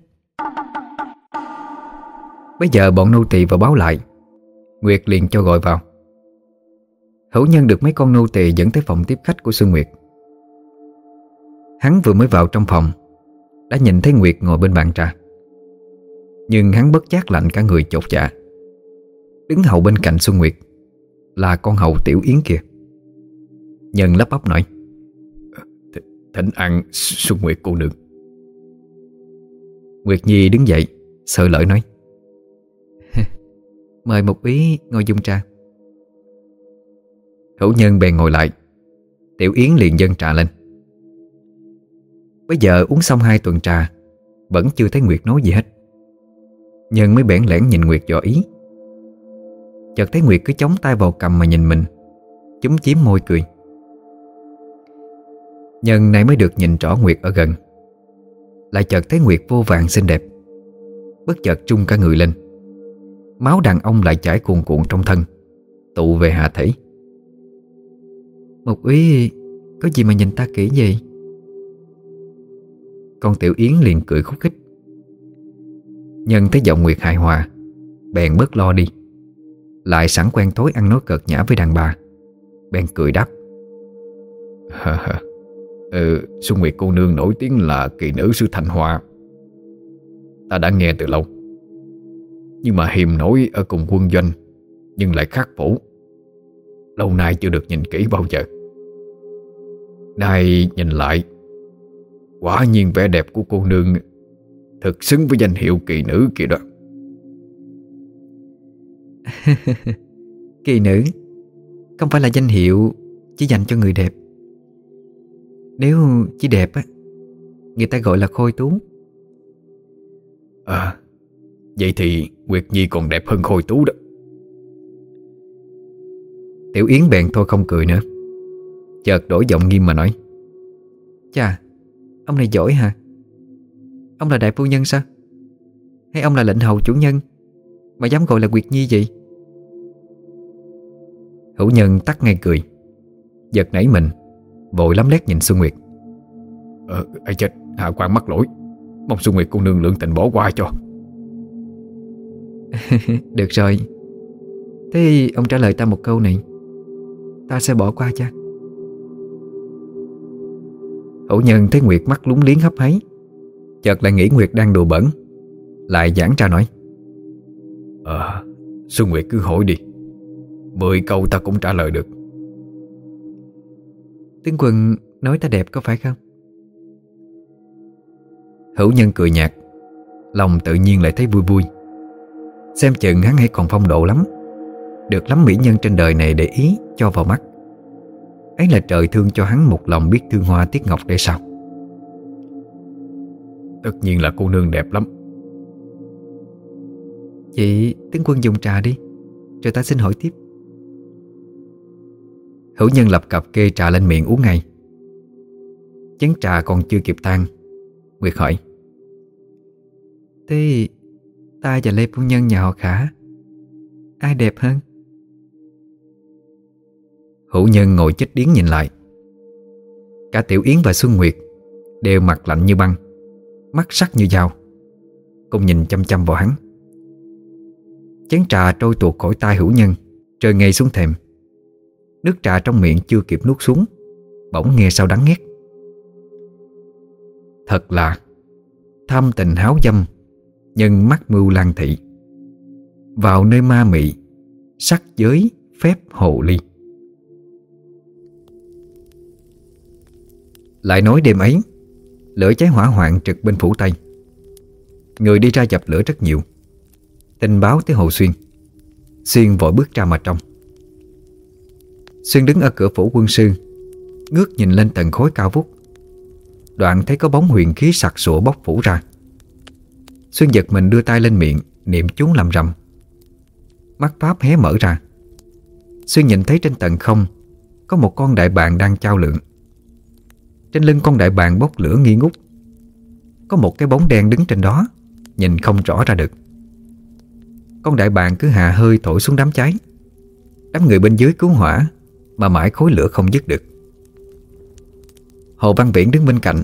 Bây giờ bọn nô tỳ vào báo lại Nguyệt liền cho gọi vào. Hữu nhân được mấy con nô tỳ dẫn tới phòng tiếp khách của Xuân Nguyệt. Hắn vừa mới vào trong phòng Đã nhìn thấy Nguyệt ngồi bên bàn trà. Nhưng hắn bất giác lạnh cả người chột dạ. Đứng hầu bên cạnh Xuân Nguyệt Là con hầu Tiểu Yến kia. Nhân lắp bắp nói Th Thỉnh ăn Xuân Nguyệt cô nương. Nguyệt Nhi đứng dậy Sợ lỡ nói Mời một ý ngồi dùng trà Hữu nhân bèn ngồi lại. Tiểu Yến liền dâng trà lên. Bây giờ uống xong hai tuần trà, Vẫn chưa thấy Nguyệt nói gì hết. Nhân mới bẽn lẽn nhìn Nguyệt dò ý. Chợt thấy Nguyệt cứ chống tay vào cầm mà nhìn mình Chúng chiếm môi cười. Nhân này mới được nhìn rõ Nguyệt ở gần. Lại chợt thấy Nguyệt vô vàng xinh đẹp. Bất chợt trung cả người lên. Máu đàn ông lại chảy cuồn cuộn trong thân. Tụ về hạ thể Mục úy Có gì mà nhìn ta kỹ vậy? Con tiểu yến liền cười khúc khích. Nhân thấy giọng Nguyệt hài hòa Bèn bớt lo đi. Lại sẵn quen thói ăn nói cợt nhã với đàn bà. Bèn cười đáp. [laughs] Ừ, Xuân Nguyệt cô nương nổi tiếng là kỳ nữ sư Thanh Hoa Ta đã nghe từ lâu. Nhưng mà hiềm nổi ở cùng quân doanh Nhưng lại khắc phủ. Lâu nay chưa được nhìn kỹ bao giờ. Nay nhìn lại Quả nhiên vẻ đẹp của cô nương Thực xứng với danh hiệu kỳ nữ kia đó. [laughs] Kỳ nữ? Không phải là danh hiệu Chỉ dành cho người đẹp. Nếu chỉ đẹp á Người ta gọi là khôi tú. À Vậy thì Nguyệt Nhi còn đẹp hơn khôi tú đó. Tiểu Yến bèn thôi không cười nữa. Chợt đổi giọng nghiêm mà nói. Chà Ông này giỏi hả? Ông là đại phu nhân sao? Hay ông là lệnh hầu chủ nhân Mà dám gọi là Nguyệt Nhi vậy? Hữu nhân tắt ngay cười Giật nảy mình Vội lắm lét nhìn Xuân Nguyệt. Ờ, ai chết, hạ quan mắc lỗi. Mong Xuân Nguyệt cô nương lượng tình bỏ qua cho [laughs] Được rồi. Thế ông trả lời ta một câu này. Ta sẽ bỏ qua cho Hữu nhân thấy Nguyệt mắt lúng liếng hấp háy. Chợt lại nghĩ Nguyệt đang đùa bẩn. Lại giảng ra nói. Ờ, Xuân Nguyệt cứ hỏi đi. Mười câu ta cũng trả lời được. Tướng quân nói ta đẹp có phải không? Hữu nhân cười nhạt. Lòng tự nhiên lại thấy vui vui Xem chừng hắn hay còn phong độ lắm. Được lắm mỹ nhân trên đời này để ý Cho vào mắt. Ấy là trời thương cho hắn một lòng biết thương hoa tiết ngọc để sao? Tất nhiên là cô nương đẹp lắm. Vậy tướng quân dùng trà đi Rồi ta xin hỏi tiếp. Hữu nhân lập cặp kê trà lên miệng uống ngay. Chén trà còn chưa kịp tan Nguyệt hỏi. Thế ta và Lê Phu Nhân nhà họ Khả. Ai đẹp hơn? Hữu nhân ngồi chết điếng nhìn lại. Cả Tiểu Yến và Xuân Nguyệt Đều mặt lạnh như băng, Mắt sắc như dao, Cùng nhìn chăm chăm vào hắn. Chén trà trôi tuột khỏi tay hữu nhân Rơi ngay xuống thềm. Nước trà trong miệng chưa kịp nuốt xuống, Bỗng nghe sao đắng nghét Thật là Tham tình háo dâm Nhân mắt mưu lan thị. Vào nơi ma mị, Sắc giới phép hồ ly. Lại nói đêm ấy, Lửa cháy hỏa hoạn trực bên phủ Tây. Người đi ra dập lửa rất nhiều. Tình báo tới Hồ Xuyên. Xuyên vội bước ra mà trong Xuyên đứng ở cửa phủ quân sư, Ngước nhìn lên tầng khối cao vút. Đoạn thấy có bóng huyền khí sặc sụa bốc phủ ra. Xuyên giật mình đưa tay lên miệng, Niệm chú làm rầm Mắt Pháp hé mở ra. Xuyên nhìn thấy trên tầng không, Có một con đại bàng đang trao lượng. Trên lưng con đại bàng bốc lửa nghi ngút. Có một cái bóng đen đứng trên đó, Nhìn không rõ ra được. Con đại bàng cứ hạ hơi thổi xuống đám cháy. Đám người bên dưới cứu hỏa, Mà mãi khối lửa không dứt được. Hồ Văn Viễn đứng bên cạnh,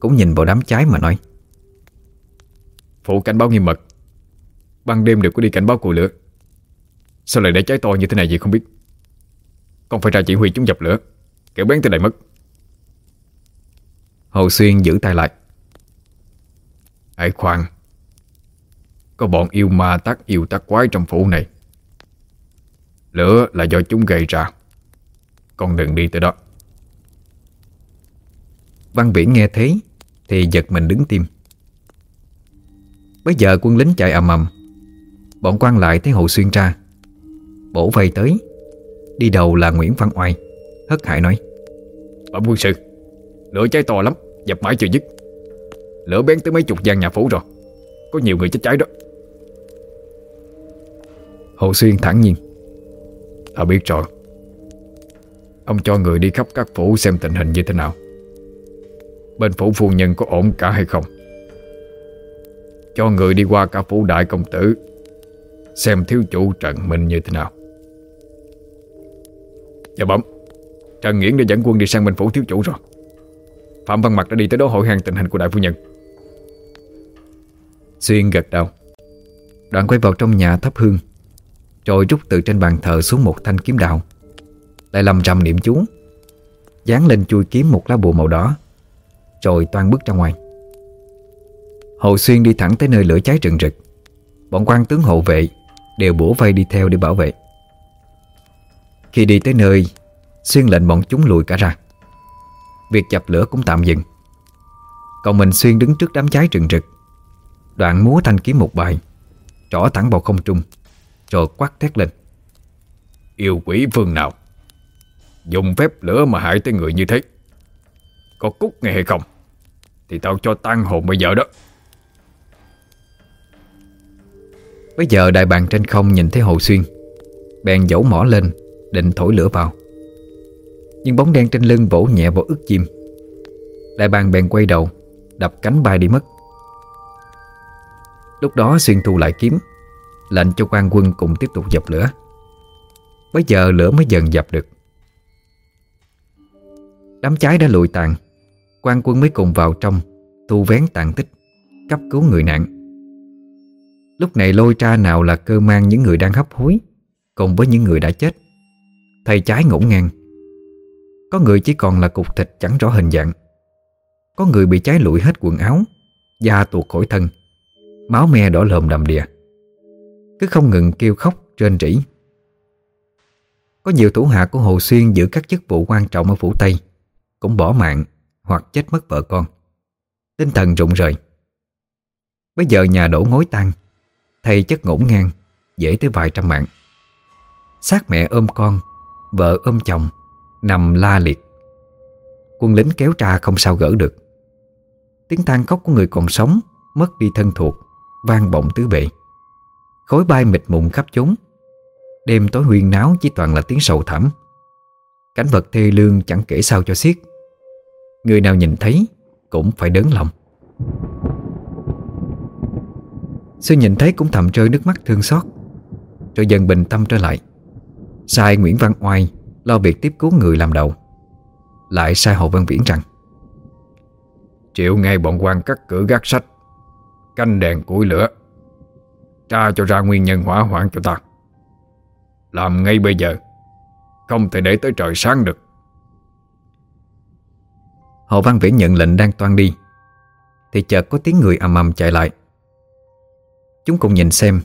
Cũng nhìn vào đám cháy mà nói. Phụ cảnh báo nghiêm mật. Ban đêm đều có đi cảnh báo cùi lửa. Sao lại để cháy to như thế này vậy không biết? Còn phải ra chỉ huy chúng dập lửa Kẻo bén tới đây mất. Hồ Xuyên giữ tay lại. Hãy khoan, Có bọn yêu ma tác yêu tác quái trong phủ này. Lửa là do chúng gây ra. Con đừng đi tới đó. Văn Viễn nghe thế Thì giật mình đứng tim. Bây giờ quân lính chạy ầm ầm. Bọn quan lại thấy Hồ Xuyên ra. Bổ vây tới. Đi đầu là Nguyễn Văn Oai. Hất hải nói. Bẩm quân sư Lửa cháy to lắm Dập mãi chưa dứt. Lửa bén tới mấy chục gian nhà phủ rồi. Có nhiều người chết cháy đó. Hồ Xuyên thẳng nhiên. Ta biết rồi. Ông cho người đi khắp các phủ xem tình hình như thế nào. Bên phủ phu nhân có ổn cả hay không cho người đi qua cả phủ đại công tử. Xem thiếu chủ Trần Minh như thế nào. Dạ bẩm, Trần Nghiễn đã dẫn quân đi sang bên phủ thiếu chủ rồi. Phạm Văn mặc đã đi tới đó hỏi hàng tình hình của đại phu nhân. Xuyên gật đầu. Đoạn quay vào trong nhà thắp hương Rồi rút từ trên bàn thờ xuống một thanh kiếm đạo. Lại lầm rầm niệm chú, Dán lên chui kiếm một lá bùa màu đỏ, Rồi toan bước ra ngoài. Hồ Xuyên đi thẳng tới nơi lửa cháy rừng rực. Bọn quan tướng hộ vệ Đều bổ vây đi theo để bảo vệ. Khi đi tới nơi, Xuyên lệnh bọn chúng lùi cả ra. Việc chập lửa cũng tạm dừng. Còn mình Xuyên đứng trước đám cháy rừng rực. Đoạn múa thanh kiếm một bài, Trỏ thẳng vào không trung, Rồi quát thét lên. Yêu quỷ phương nào, Dùng phép lửa mà hại tới người như thế, Có cút nghe hay không? Thì tao cho tan hồn bây giờ đó. Bây giờ đại bàng trên không nhìn thấy Hồ Xuyên. Bèn dỗ mỏ lên, Định thổi lửa vào. Nhưng bóng đen trên lưng vỗ nhẹ vào ức chim. Đại bàng bèn quay đầu, Đập cánh bay đi mất. Lúc đó xuyên thu lại kiếm, Lệnh cho quan quân cùng tiếp tục dập lửa. Bây giờ lửa mới dần dập được. Đám cháy đã lụi tàn, quan quân mới cùng vào trong, Thu vén tàn tích, Cấp cứu người nạn. Lúc này lôi ra nào là cơ mang những người đang hấp hối, Cùng với những người đã chết. Thầy trái ngổn ngang. Có người chỉ còn là cục thịt chẳng rõ hình dạng. Có người bị cháy lụi hết quần áo, Da tuột khỏi thân, Máu me đỏ lồm đầm đìa. Cứ không ngừng kêu khóc trên rỉ. Có nhiều thủ hạ của Hồ Xuyên giữ các chức vụ quan trọng ở Phủ Tây, Cũng bỏ mạng hoặc chết mất vợ con. Tinh thần rụng rời. Bây giờ nhà đổ ngối tan. Thầy chất ngổn ngang, Dễ tới vài trăm mạng. Xác mẹ ôm con, Vợ ôm chồng, Nằm la liệt. Quân lính kéo tra không sao gỡ được. Tiếng than khóc của người còn sống, Mất đi thân thuộc, Vang bọng tứ bệ Khói bay mịt mùng khắp chốn. Đêm tối huyên náo chỉ toàn là tiếng sầu thảm. Cảnh vật thê lương chẳng kể sao cho xiết. Người nào nhìn thấy Cũng phải đớn lòng. Sư nhìn thấy cũng thầm rơi nước mắt thương xót. Rồi dần bình tâm trở lại. Sai Nguyễn Văn Oai Lo việc tiếp cứu người làm đầu. Lại sai Hồ Văn Viễn rằng Triệu ngay bọn quan cắt cửa gác sách, Canh đèn củi lửa, Tra cho ra nguyên nhân hỏa hoạn cho ta. Làm ngay bây giờ, Không thể để tới trời sáng được. Hồ Văn Viễn nhận lệnh đang toan đi. Thì chợt có tiếng người ầm ầm chạy lại. Chúng cùng nhìn xem.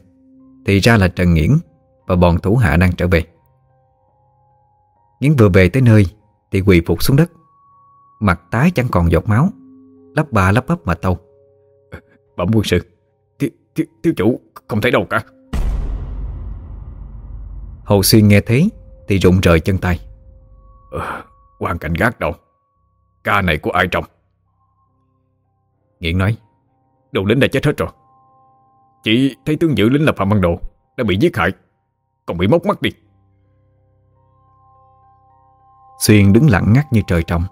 Thì ra là Trần Nghiễn Và bọn thủ hạ đang trở về. Nghiễn vừa về tới nơi Thì quỳ phục xuống đất. Mặt tái chẳng còn giọt máu. Lắp ba lắp bắp mà tâu. Bẩm quân sư thiếu, thiếu, thiếu chủ không thấy đâu cả. Hồ Xuyên nghe thấy Thì rụng rời chân tay. Ờ, Quan cảnh gác đâu Ca này của ai trồng? Nghiện nói Đồ lính đã chết hết rồi chị thấy tướng giữ lính là Phạm Văn Độ, Đã bị giết hại. Còn bị móc mắt đi. Xuyên đứng lặng ngắt như trời trong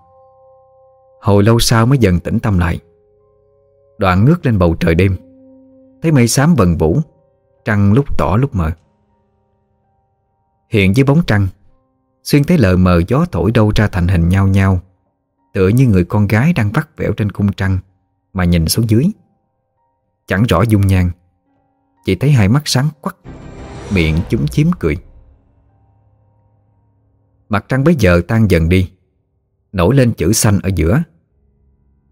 Hồi lâu sau mới dần tĩnh tâm lại. Đoạn ngước lên bầu trời đêm. Thấy mây xám vần vũ, Trăng lúc tỏ lúc mờ. Hiện dưới bóng trăng, Xuyên thấy lờ mờ gió thổi đâu ra thành hình nhau nhau Tựa như người con gái đang vắt vẻo trên cung trăng Mà nhìn xuống dưới. Chẳng rõ dung nhan. Chỉ thấy hai mắt sáng quắc, Miệng chúng chiếm cười. Mặt trăng bấy giờ tan dần đi, Nổi lên chữ xanh ở giữa.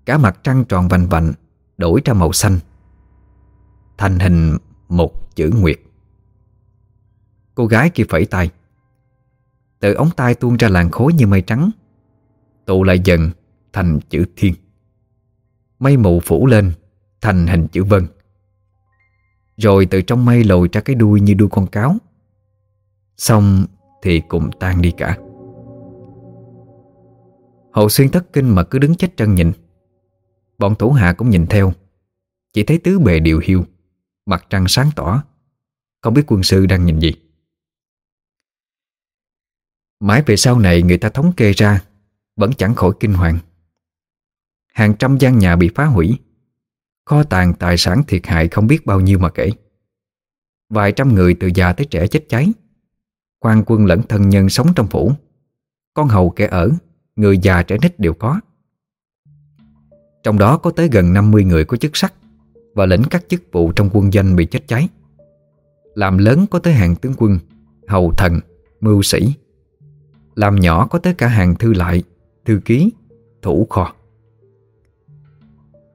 Cả mặt trăng tròn vành vạnh Đổi ra màu xanh, Thành hình một chữ nguyệt. Cô gái kia phẩy tay. Từ ống tay tuôn ra làn khối như mây trắng, Tụ lại dần thành chữ thiên. Mây mù phủ lên Thành hình chữ vân. Rồi từ trong mây lồi ra cái đuôi như đuôi con cáo. Xong thì cùng tan đi cả. Hậu xuyên thất kinh mà cứ đứng chết chân nhìn. Bọn thủ hạ cũng nhìn theo. Chỉ thấy tứ bề điều hiu, Mặt trăng sáng tỏ. Không biết quân sư đang nhìn gì. Mãi về sau này người ta thống kê ra, Vẫn chẳng khỏi kinh hoàng. Hàng trăm gian nhà bị phá hủy Kho tàng tài sản thiệt hại không biết bao nhiêu mà kể. Vài trăm người từ già tới trẻ chết cháy. Quan quân lẫn thân nhân sống trong phủ. Con hầu kẻ ở Người già trẻ nít đều có. Trong đó có tới gần 50 người có chức sắc Và lĩnh các chức vụ trong quân danh bị chết cháy. Làm lớn có tới hàng tướng quân Hầu thần, mưu sĩ. Làm nhỏ có tới cả hàng thư lại Thư ký, thủ kho.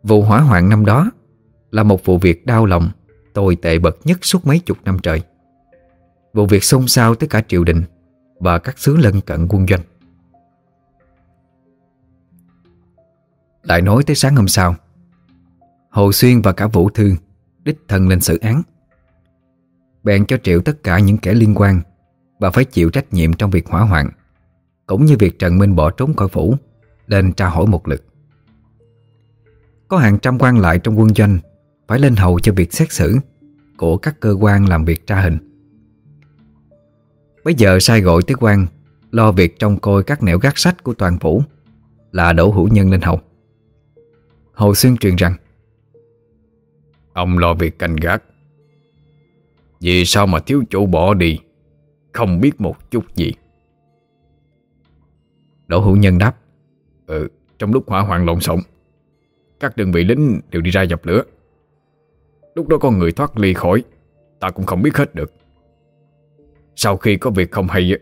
Vụ hỏa hoạn năm đó Là một vụ việc đau lòng, Tồi tệ bậc nhất suốt mấy chục năm trời. Vụ việc xôn xao tới cả triều đình Và các xứ lân cận quân doanh. Lại nói tới sáng hôm sau, Hồ Xuyên và cả Vũ Thư Đích thân lên xử án, Bèn cho triệu tất cả những kẻ liên quan Và phải chịu trách nhiệm trong việc hỏa hoạn, Cũng như việc Trần Minh bỏ trốn khỏi phủ Lên tra hỏi một lượt. Có hàng trăm quan lại trong quân doanh Phải lên hầu cho việc xét xử Của các cơ quan làm việc tra hình. Bây giờ sai gọi tứ quan Lo việc trông coi các nẻo gác sách của toàn phủ Là đổ hữu nhân lên hầu. Hồ Xuyên truyền rằng Ông lo việc canh gác. Vì sao mà thiếu chủ bỏ đi Không biết một chút gì? Đỗ Hữu Nhân đáp Ừ Trong lúc hỏa hoạn lộn xộn các đơn vị lính đều đi ra dập lửa. Lúc đó con người thoát ly khỏi, Ta cũng không biết hết được. Sau khi có việc không hay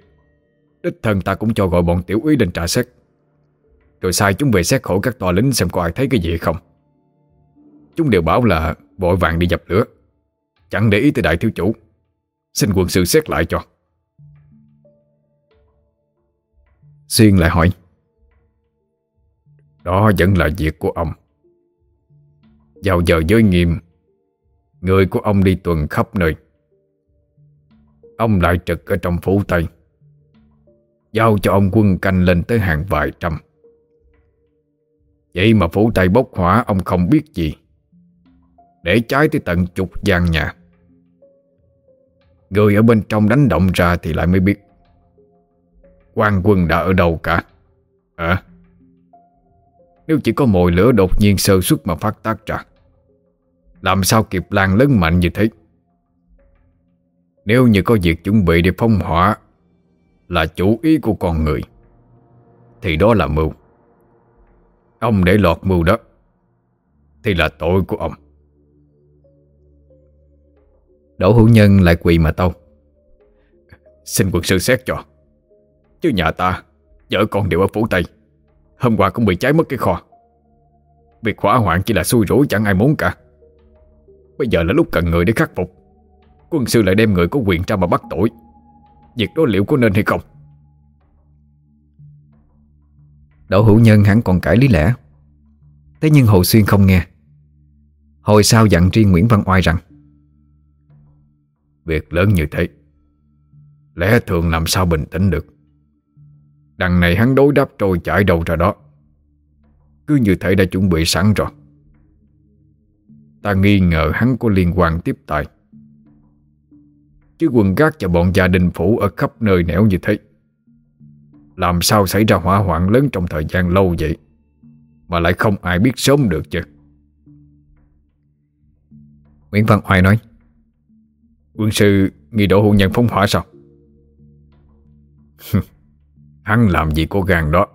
Đích thân ta cũng cho gọi bọn tiểu úy lên trả xét. Rồi sai chúng về xét khổ các tòa lính xem có ai thấy cái gì không. Chúng đều bảo là vội vàng đi dập lửa. Chẳng để ý tới đại thiếu chủ. Xin quân sự xét lại cho. Xuyên lại hỏi. Đó vẫn là việc của ông. Vào giờ giới nghiêm, Người của ông đi tuần khắp nơi. Ông lại trực ở trong phủ Tây, Giao cho ông quân canh lên tới hàng vài trăm. Vậy mà phủ Tây bốc hỏa, ông không biết gì, Để cháy tới tận chục gian nhà. Người ở bên trong đánh động ra thì lại mới biết, quan quân đã ở đâu cả. À Nếu chỉ có mồi lửa đột nhiên sơ xuất mà phát tác ra làm sao kịp lan lớn mạnh như thế? Nếu như có việc chuẩn bị để phong hỏa Là chủ ý của con người, Thì đó là mưu. Ông để lọt mưu đó, Thì là tội của ông. Đỗ Hữu Nhân lại quỳ mà tâu. Xin quân sư xét cho. Chứ nhà ta, Vợ con đều ở phủ Tây. Hôm qua cũng bị cháy mất cái kho. Việc hỏa hoạn chỉ là xui rủi chẳng ai muốn cả. Bây giờ là lúc cần người để khắc phục. Quân sư lại đem người có quyền ra mà bắt tội. Việc đó liệu có nên hay không? Đỗ Hữu Nhân hẳn còn cãi lý lẽ. Thế nhưng Hồ Xuyên không nghe. Hồi sau dặn riêng Nguyễn Văn Oai rằng Việc lớn như thế Lẽ thường làm sao bình tĩnh được? Đằng này hắn đối đáp trôi chảy đâu ra đó. Cứ như thể đã chuẩn bị sẵn rồi Ta nghi ngờ hắn có liên quan tiếp tài. Chứ quần gác và bọn gia đình phủ Ở khắp nơi nẻo như thế. Làm sao xảy ra hỏa hoạn lớn trong thời gian lâu vậy? Mà lại không ai biết sớm được chứ. Nguyễn Văn Oai nói Quân sư nghi đổ hữu nhân phóng hỏa sao? [laughs] Hắn làm gì có gan đó?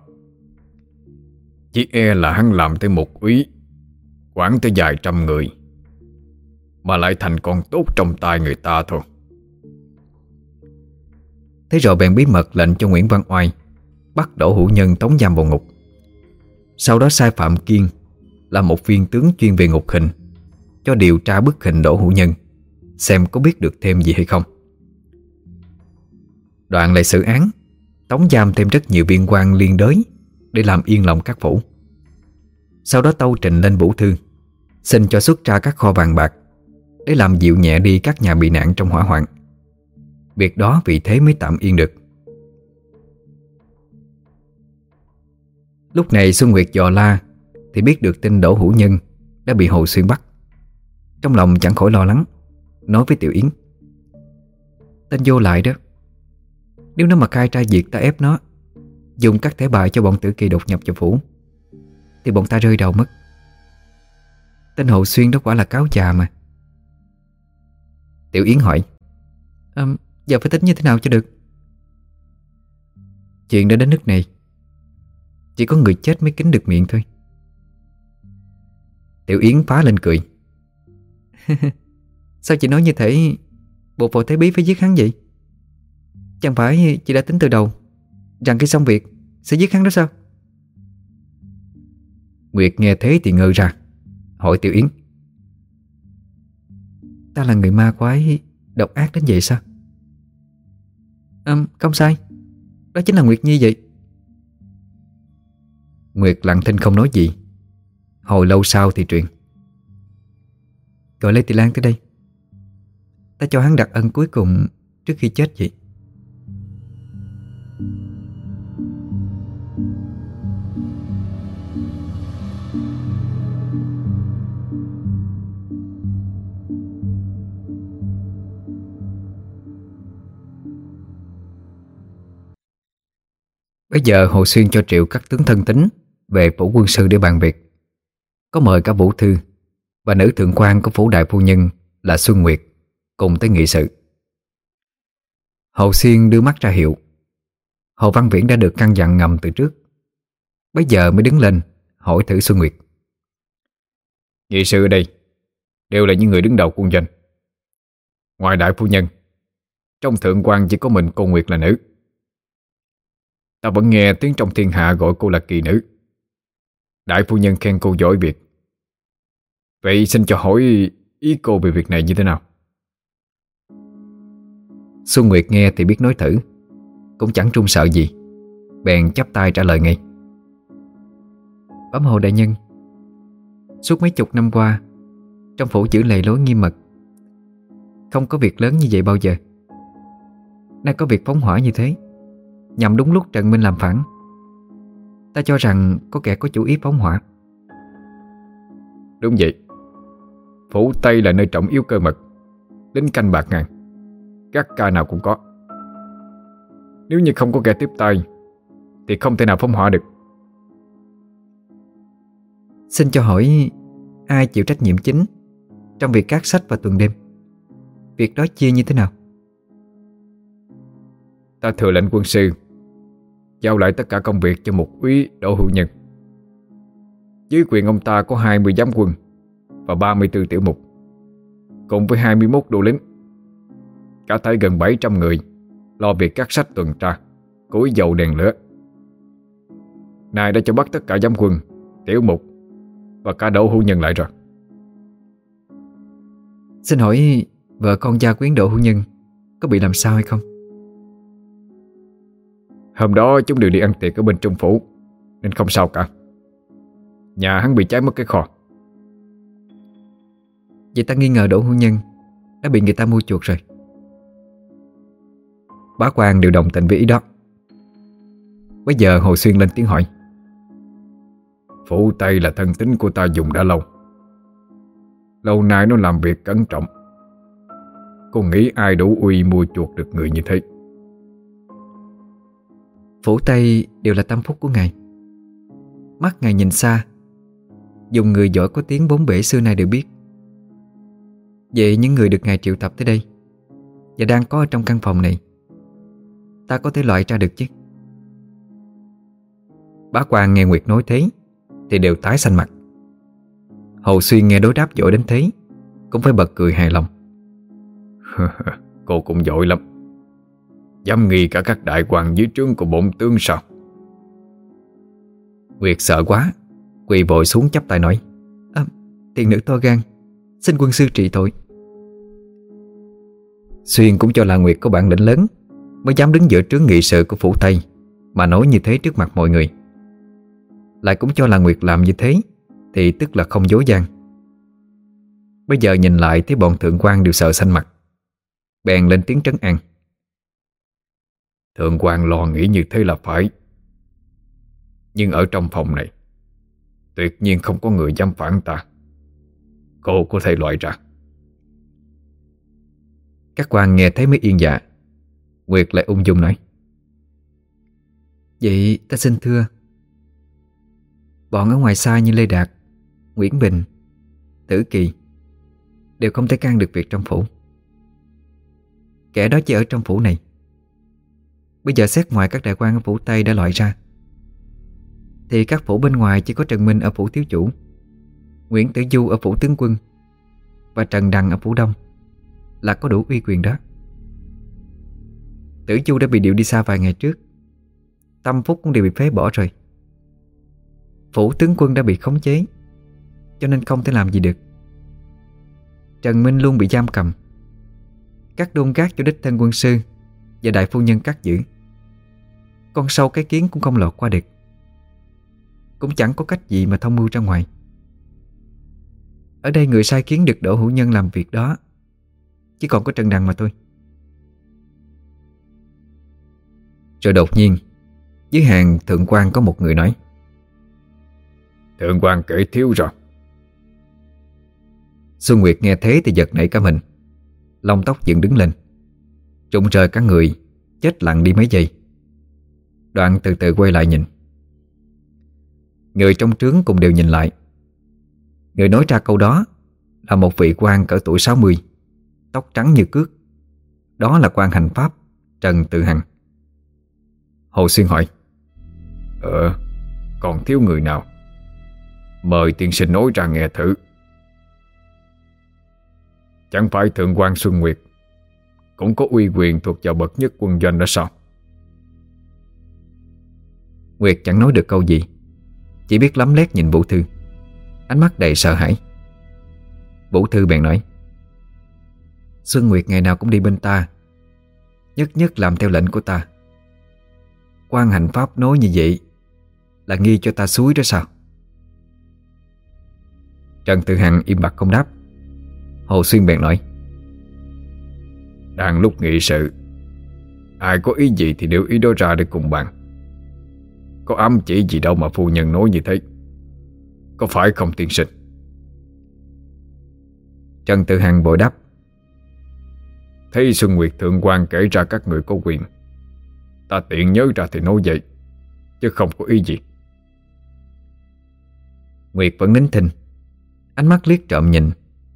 Chỉ e là hắn làm tới một úy Quản tới vài trăm người. Mà lại thành con tốt trong tay người ta thôi. Thế rồi bèn bí mật lệnh cho Nguyễn Văn Oai Bắt Đỗ Hữu Nhân tống giam vào ngục. Sau đó sai Phạm Kiên Là một viên tướng chuyên về ngục hình Cho điều tra bức hình Đỗ Hữu Nhân, Xem có biết được thêm gì hay không. Đoạn lại xử án, Tống giam thêm rất nhiều viên quan liên đới Để làm yên lòng các phủ. Sau đó tâu trình lên Vũ Thư. Xin cho xuất ra các kho vàng bạc Để làm dịu nhẹ đi các nhà bị nạn trong hỏa hoạn. Việc đó vì thế mới tạm yên được. Lúc này Xuân Nguyệt dò la Thì biết được tin Đỗ Hữu Nhân Đã bị Hồ Xuyên bắt. Trong lòng chẳng khỏi lo lắng, Nói với Tiểu Yến. Tên vô lại đó, Nếu nó mà khai ra việc ta ép nó, Dùng các thẻ bài cho bọn tử kỳ đột nhập vào phủ, Thì bọn ta rơi đầu mất. Tên Hồ Xuyên đó quả là cáo già mà. Tiểu Yến hỏi à, Giờ phải tính như thế nào cho được? Chuyện đã đến nước này Chỉ có người chết mới kín được miệng thôi. Tiểu Yến phá lên cười. [laughs] Sao chị nói như thế? Bộ phò Thế Bí phải giết hắn vậy? Chẳng phải chị đã tính từ đầu Rằng khi xong việc Sẽ giết hắn đó sao? Nguyệt nghe thế thì ngơ ra. Hỏi Tiểu Yến. Ta là người ma quái Độc ác đến vậy sao? À, Không sai. Đó chính là Nguyệt Nhi vậy. Nguyệt lặng thinh không nói gì. Hồi lâu sau thì truyền. Gọi Lê Thị Lan tới đây. Ta cho hắn đặt ân cuối cùng Trước khi chết vậy. Bây giờ Hồ Xuyên cho Triệu các tướng thân tính Về phủ quân sư để bàn việc. Có mời cả Vũ Thư Và nữ thượng quan của phủ đại phu nhân Là Xuân Nguyệt Cùng tới nghị sự. Hồ Xuyên đưa mắt ra hiệu. Hồ Văn Viễn đã được căn dặn ngầm từ trước. Bây giờ mới đứng lên, Hỏi thử Xuân Nguyệt. Nghị sự ở đây Đều là những người đứng đầu quân doanh. Ngoài đại phu nhân, Trong thượng quan chỉ có mình cô Nguyệt là nữ. Ta vẫn nghe tiếng trong thiên hạ gọi cô là kỳ nữ. Đại phu nhân khen cô giỏi việc. Vậy xin cho hỏi ý cô về việc này như thế nào? Xuân Nguyệt nghe thì biết nói thử. Cũng chẳng trung sợ gì. Bèn chắp tay trả lời ngay. Bấm hồ đại nhân, Suốt mấy chục năm qua, Trong phủ giữ lệ lối nghiêm mật, Không có việc lớn như vậy bao giờ. Nay có việc phóng hỏa như thế. Nhằm đúng lúc Trần Minh làm phản. Ta cho rằng có kẻ có chủ ý phóng hỏa. Đúng vậy. Phủ Tây là nơi trọng yếu cơ mật. Lính canh bạc ngàn. Các ca nào cũng có. Nếu như không có kẻ tiếp tay Thì không thể nào phóng hỏa được. Xin cho hỏi Ai chịu trách nhiệm chính Trong việc cắt sách và tuần đêm? Việc đó chia như thế nào? Ta thừa lệnh quân sư Giao lại tất cả công việc cho một úy Đỗ Hữu Nhân. Dưới quyền ông ta có 20 giám quân Và 34 tiểu mục, Cùng với 21 đô lính. Cả thể gần 700 người Lo việc cắt sách tuần tra, Cối dầu đèn lửa. Này đã cho bắt tất cả giám quân, Tiểu mục Và cả Đỗ Hữu Nhân lại rồi. Xin hỏi, Vợ con gia quyến Đỗ Hữu Nhân Có bị làm sao hay không? Hôm đó chúng đều đi ăn tiệc ở bên trung phủ Nên không sao cả. Nhà hắn bị cháy mất cái kho. Vậy ta nghi ngờ Đỗ Hữu Nhân Đã bị người ta mua chuột rồi. Bá quan đều đồng tình với ý đó. Bây giờ Hồ Xuyên lên tiếng hỏi. Phủ Tây là thân tính của ta dùng đã lâu. Lâu nay nó làm việc cẩn trọng. Cô nghĩ ai đủ uy mua chuột được người như thế Phủ tay đều là tâm phúc của Ngài. Mắt Ngài nhìn xa, Dùng người giỏi có tiếng bốn bể xưa nay đều biết. Vậy những người được Ngài triệu tập tới đây Và đang có ở trong căn phòng này, Ta có thể loại ra được chứ? Bá quan nghe Nguyệt nói thế Thì đều tái xanh mặt. Hầu Xuyên nghe đối đáp giỏi đến thế Cũng phải bật cười hài lòng. [laughs] Cô cũng giỏi lắm. Dám nghi cả các đại quan dưới trướng của bổn tướng sao? Nguyệt sợ quá Quỳ vội xuống chắp tay nói à, Tiền nữ to gan Xin quân sư trị tội. Xuyên cũng cho là Nguyệt có bản lĩnh lớn Mới dám đứng giữa trướng nghị sự của phủ Tây Mà nói như thế trước mặt mọi người. Lại cũng cho là Nguyệt làm như thế Thì tức là không dối gian. Bây giờ nhìn lại thấy bọn thượng quan đều sợ xanh mặt Bèn lên tiếng trấn an. Thượng quan lo nghĩ như thế là phải. Nhưng ở trong phòng này, Tuyệt nhiên không có người dám phản ta. Cô có thể loại ra. Các quan nghe thấy mới yên dạ Nguyệt lại ung dung nói. Vậy ta xin thưa, Bọn ở ngoài xa như Lê Đạt, Nguyễn Bình, Tử Kỳ Đều không thể can được việc trong phủ. Kẻ đó chỉ ở trong phủ này Bây giờ xét ngoài các đại quan ở phủ Tây đã loại ra, Thì các phủ bên ngoài chỉ có Trần Minh ở phủ Thiếu Chủ, Nguyễn Tử Du ở phủ Tướng Quân Và Trần Đằng ở phủ Đông Là có đủ uy quyền đó. Tử Du đã bị điều đi xa vài ngày trước, Tâm Phúc cũng đều bị phế bỏ rồi. Phủ tướng quân đã bị khống chế, Cho nên không thể làm gì được. Trần Minh luôn bị giam cầm. Các đôn gác cho đích thân quân sư Và đại phu nhân cắt giữ. Con sâu cái kiến cũng không lọt qua được. Cũng chẳng có cách gì mà thông mưu ra ngoài. Ở đây người sai kiến được đổ hữu nhân làm việc đó. Chỉ còn có Trần Đằng mà thôi. Rồi đột nhiên Dưới hàng thượng quan có một người nói. Thượng quan kể thiếu rồi. Xuân Nguyệt nghe thế thì giật nảy cả mình. Lông tóc dựng đứng lên. Trụng rời cả người Chết lặng đi mấy giây Đoạn từ từ quay lại nhìn. Người trong trướng cùng đều nhìn lại. Người nói ra câu đó Là một vị quan cỡ tuổi 60 Tóc trắng như cước. Đó là quan hành pháp Trần Tự Hằng. Hồ Xuyên hỏi Ờ Còn thiếu người nào? Mời tiên sinh nói ra nghe thử. Chẳng phải thượng quan Xuân Nguyệt Cũng có uy quyền thuộc vào bậc nhất quân doanh đó sao? Nguyệt chẳng nói được câu gì. Chỉ biết lắm lét nhìn Vũ Thư. Ánh mắt đầy sợ hãi. Vũ Thư bèn nói, Xuân Nguyệt ngày nào cũng đi bên ta, Nhất nhất làm theo lệnh của ta. Quan hành pháp nói như vậy Là nghi cho ta suối đó sao? Trần Tự Hằng im bặt không đáp. Hồ Xuyên bèn nói, Đang lúc nghị sự, Ai có ý gì thì đều ý đó ra để cùng bàn. Có ám chỉ gì đâu mà phu nhân nói như thế. Có phải không tiên sinh? Trần Tự Hằng bội đáp. Thấy Xuân Nguyệt Thượng quan kể ra các người có quyền. Ta tiện nhớ ra thì nói vậy, Chứ không có ý gì. Nguyệt vẫn nín thinh. Ánh mắt liếc trộm nhìn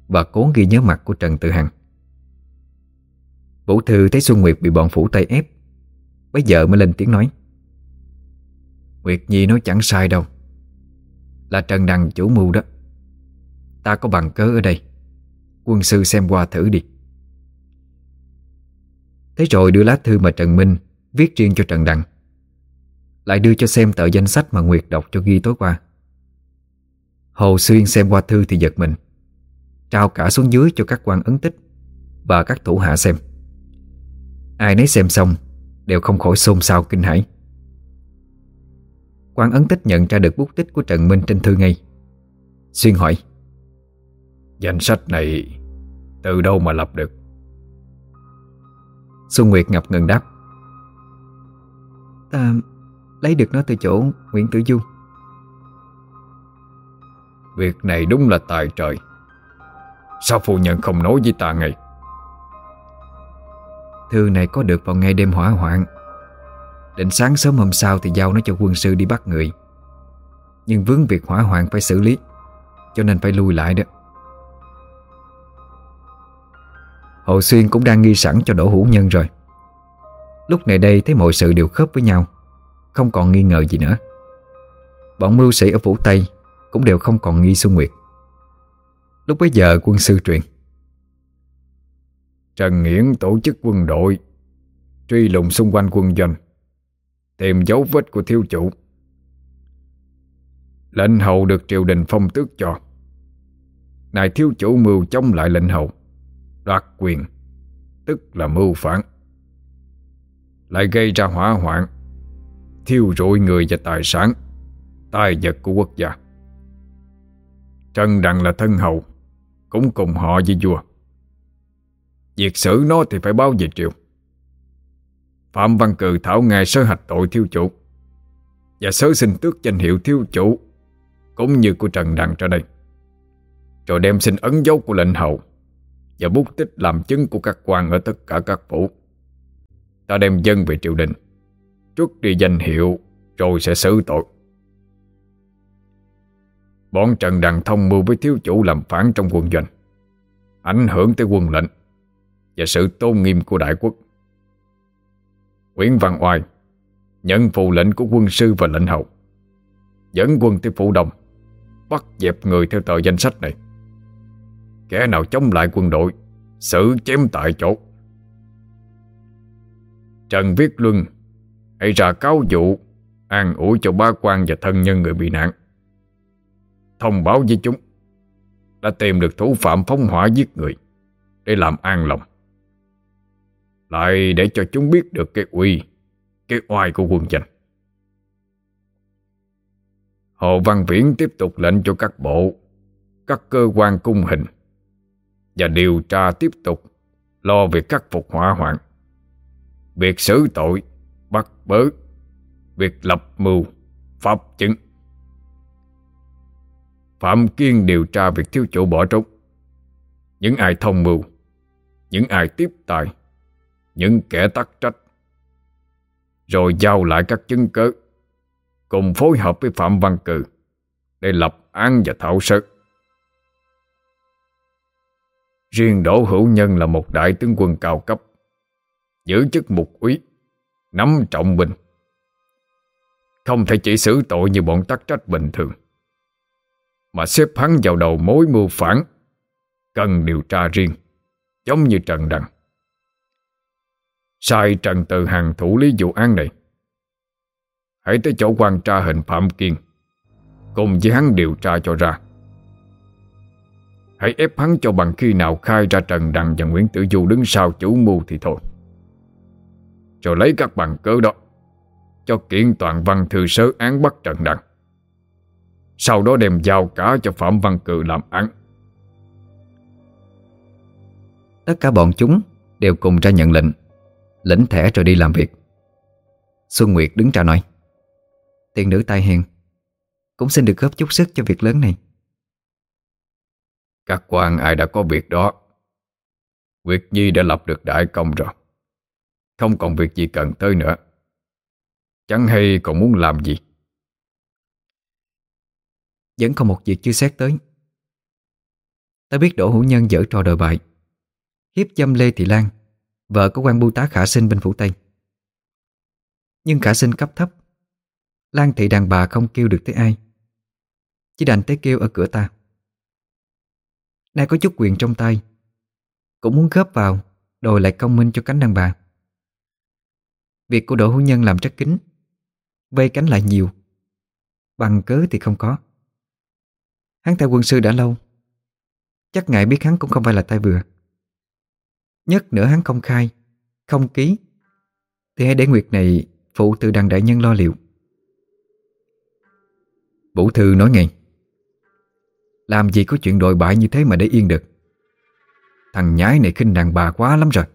Và cố ghi nhớ mặt của Trần Tự Hằng. Vũ Thư thấy Xuân Nguyệt bị bọn phủ tay ép Bây giờ mới lên tiếng nói. Nguyệt Nhi nói chẳng sai đâu. Là Trần Đằng chủ mưu đó. Ta có bằng cớ ở đây. Quân sư xem qua thử đi. Thế rồi đưa lá thư mà Trần Minh Viết riêng cho Trần Đằng. Lại đưa cho xem tờ danh sách mà Nguyệt đọc cho ghi tối qua. Hồ Xuyên xem qua thư thì giật mình. Trao cả xuống dưới cho các quan ấn tích Và các thủ hạ xem. Ai nấy xem xong Đều không khỏi xôn xao kinh hãi quan ấn tích nhận ra được bút tích của Trần Minh trên thư ngay. Xuyên hỏi Danh sách này Từ đâu mà lập được? Xuân Nguyệt ngập ngừng đáp Ta lấy được nó từ chỗ Nguyễn Tử Du. Việc này đúng là tài trời. Sao phu nhân không nói với ta ngay? Thư này có được vào ngày đêm hỏa hoạn Định sáng sớm hôm sau Thì giao nó cho quân sư đi bắt người. Nhưng vướng việc hỏa hoạn phải xử lý, Cho nên phải lui lại đó. Hồ Xuyên cũng đang nghi sẵn cho Đỗ Hữu Nhân rồi. Lúc này đây thấy mọi sự đều khớp với nhau, Không còn nghi ngờ gì nữa. Bọn mưu sĩ ở Phủ Tây Cũng đều không còn nghi Xuân Nguyệt. Lúc bấy giờ quân sư truyền, Trần Nghiễn tổ chức quân đội, Truy lùng xung quanh quân doanh. Tìm dấu vết của thiếu chủ. Lệnh hầu được triều đình phong tước cho. Này thiếu chủ mưu chống lại lệnh hầu. Đoạt quyền. Tức là mưu phản. Lại gây ra hỏa hoạn. Thiêu rụi người và tài sản. Tài vật của quốc gia. Trần Đằng là thân hầu. Cũng cùng họ với vua. Việc xử nó thì phải báo về triều. Phạm Văn Cừ thảo ngài sơ hạch tội thiếu chủ. Và sớ xin tước danh hiệu thiếu chủ, Cũng như của Trần Đằng ra đây. Rồi đem xin ấn dấu của lệnh hầu Và bút tích làm chứng của các quan ở tất cả các phủ. Ta đem dân về triều đình trước đi danh hiệu Rồi sẽ xử tội. Bọn Trần Đằng thông mưu với thiếu chủ làm phản trong quân doanh, Ảnh hưởng tới quân lệnh Và sự tôn nghiêm của đại quốc. Nguyễn Văn Oai, Nhận phụ lệnh của quân sư và lệnh hậu. Dẫn quân tới phủ đồng, Bắt dẹp người theo tờ danh sách này. Kẻ nào chống lại quân đội, Xử chém tại chỗ. Trần Viết Luân Hãy ra cáo dụ An ủi cho ba quan và thân nhân người bị nạn. Thông báo với chúng, Đã tìm được thủ phạm phóng hỏa giết người, Để làm an lòng. Lại để cho chúng biết được cái uy, Cái oai của quân danh Hồ Văn Viễn tiếp tục lệnh cho các bộ, Các cơ quan cung hình Và điều tra tiếp tục Lo việc khắc phục hỏa hoạn, Việc xử tội, Bắt bớ, Việc lập mưu, Pháp chứng. Phạm Kiên điều tra việc thiếu chỗ bỏ trốn. Những ai thông mưu, Những ai tiếp tài những kẻ tắc trách, Rồi giao lại các chứng cớ Cùng phối hợp với Phạm Văn Cừ Để lập án và thảo sơ. Riêng Đỗ Hữu Nhân là một đại tướng quân cao cấp, Giữ chức mục úy, Nắm trọng binh. Không thể chỉ xử tội như bọn tắc trách bình thường, Mà xếp hắn vào đầu mối mưu phản, Cần điều tra riêng, Giống như Trần Đằng. Sai Trần Từ Hằng thủ lý vụ án này. Hãy tới chỗ quan tra hình Phạm Kiên, Cùng với hắn điều tra cho ra. Hãy ép hắn cho bằng khi nào khai ra Trần Đằng và Nguyễn Tử Du đứng sau chủ mưu thì thôi. Rồi lấy các bằng cớ đó, Cho kiện toàn văn thư sớ án bắt Trần Đằng. Sau đó đem giao cả cho Phạm Văn Cự làm án. Tất cả bọn chúng đều cùng ra nhận lệnh. Lĩnh thẻ rồi đi làm việc. Xuân Nguyệt đứng ra nói Tiền nữ tai hèn Cũng xin được góp chút sức cho việc lớn này. Các quan ai đã có việc đó Nguyệt Nhi đã lập được đại công rồi? Không còn việc gì cần tới nữa. Chẳng hay còn muốn làm gì? Vẫn còn một việc chưa xét tới. Ta biết Đỗ Hữu Nhân dở trò đòi bại. Hiếp dâm Lê Thị Lan Vợ của quan bưu tá khả sinh bên phủ Tây. Nhưng khả sinh cấp thấp. Lan thị đàn bà không kêu được tới ai. Chỉ đành tới kêu ở cửa ta. Nay có chút quyền trong tay. Cũng muốn góp vào, Đòi lại công minh cho cánh đàn bà. Việc của Đỗ Hữu Nhân làm rất kín. Vây cánh lại nhiều. Bằng cớ thì không có. Hắn theo quân sư đã lâu. Chắc ngại biết hắn cũng không phải là tay vừa. Nhất nữa hắn không khai, Không ký. Thì hãy để Nguyệt này, phụ từ đằng đại nhân lo liệu. Vũ Thư nói ngay, Làm gì có chuyện đồi bại như thế mà để yên được? Thằng nhái này khinh đàn bà quá lắm rồi.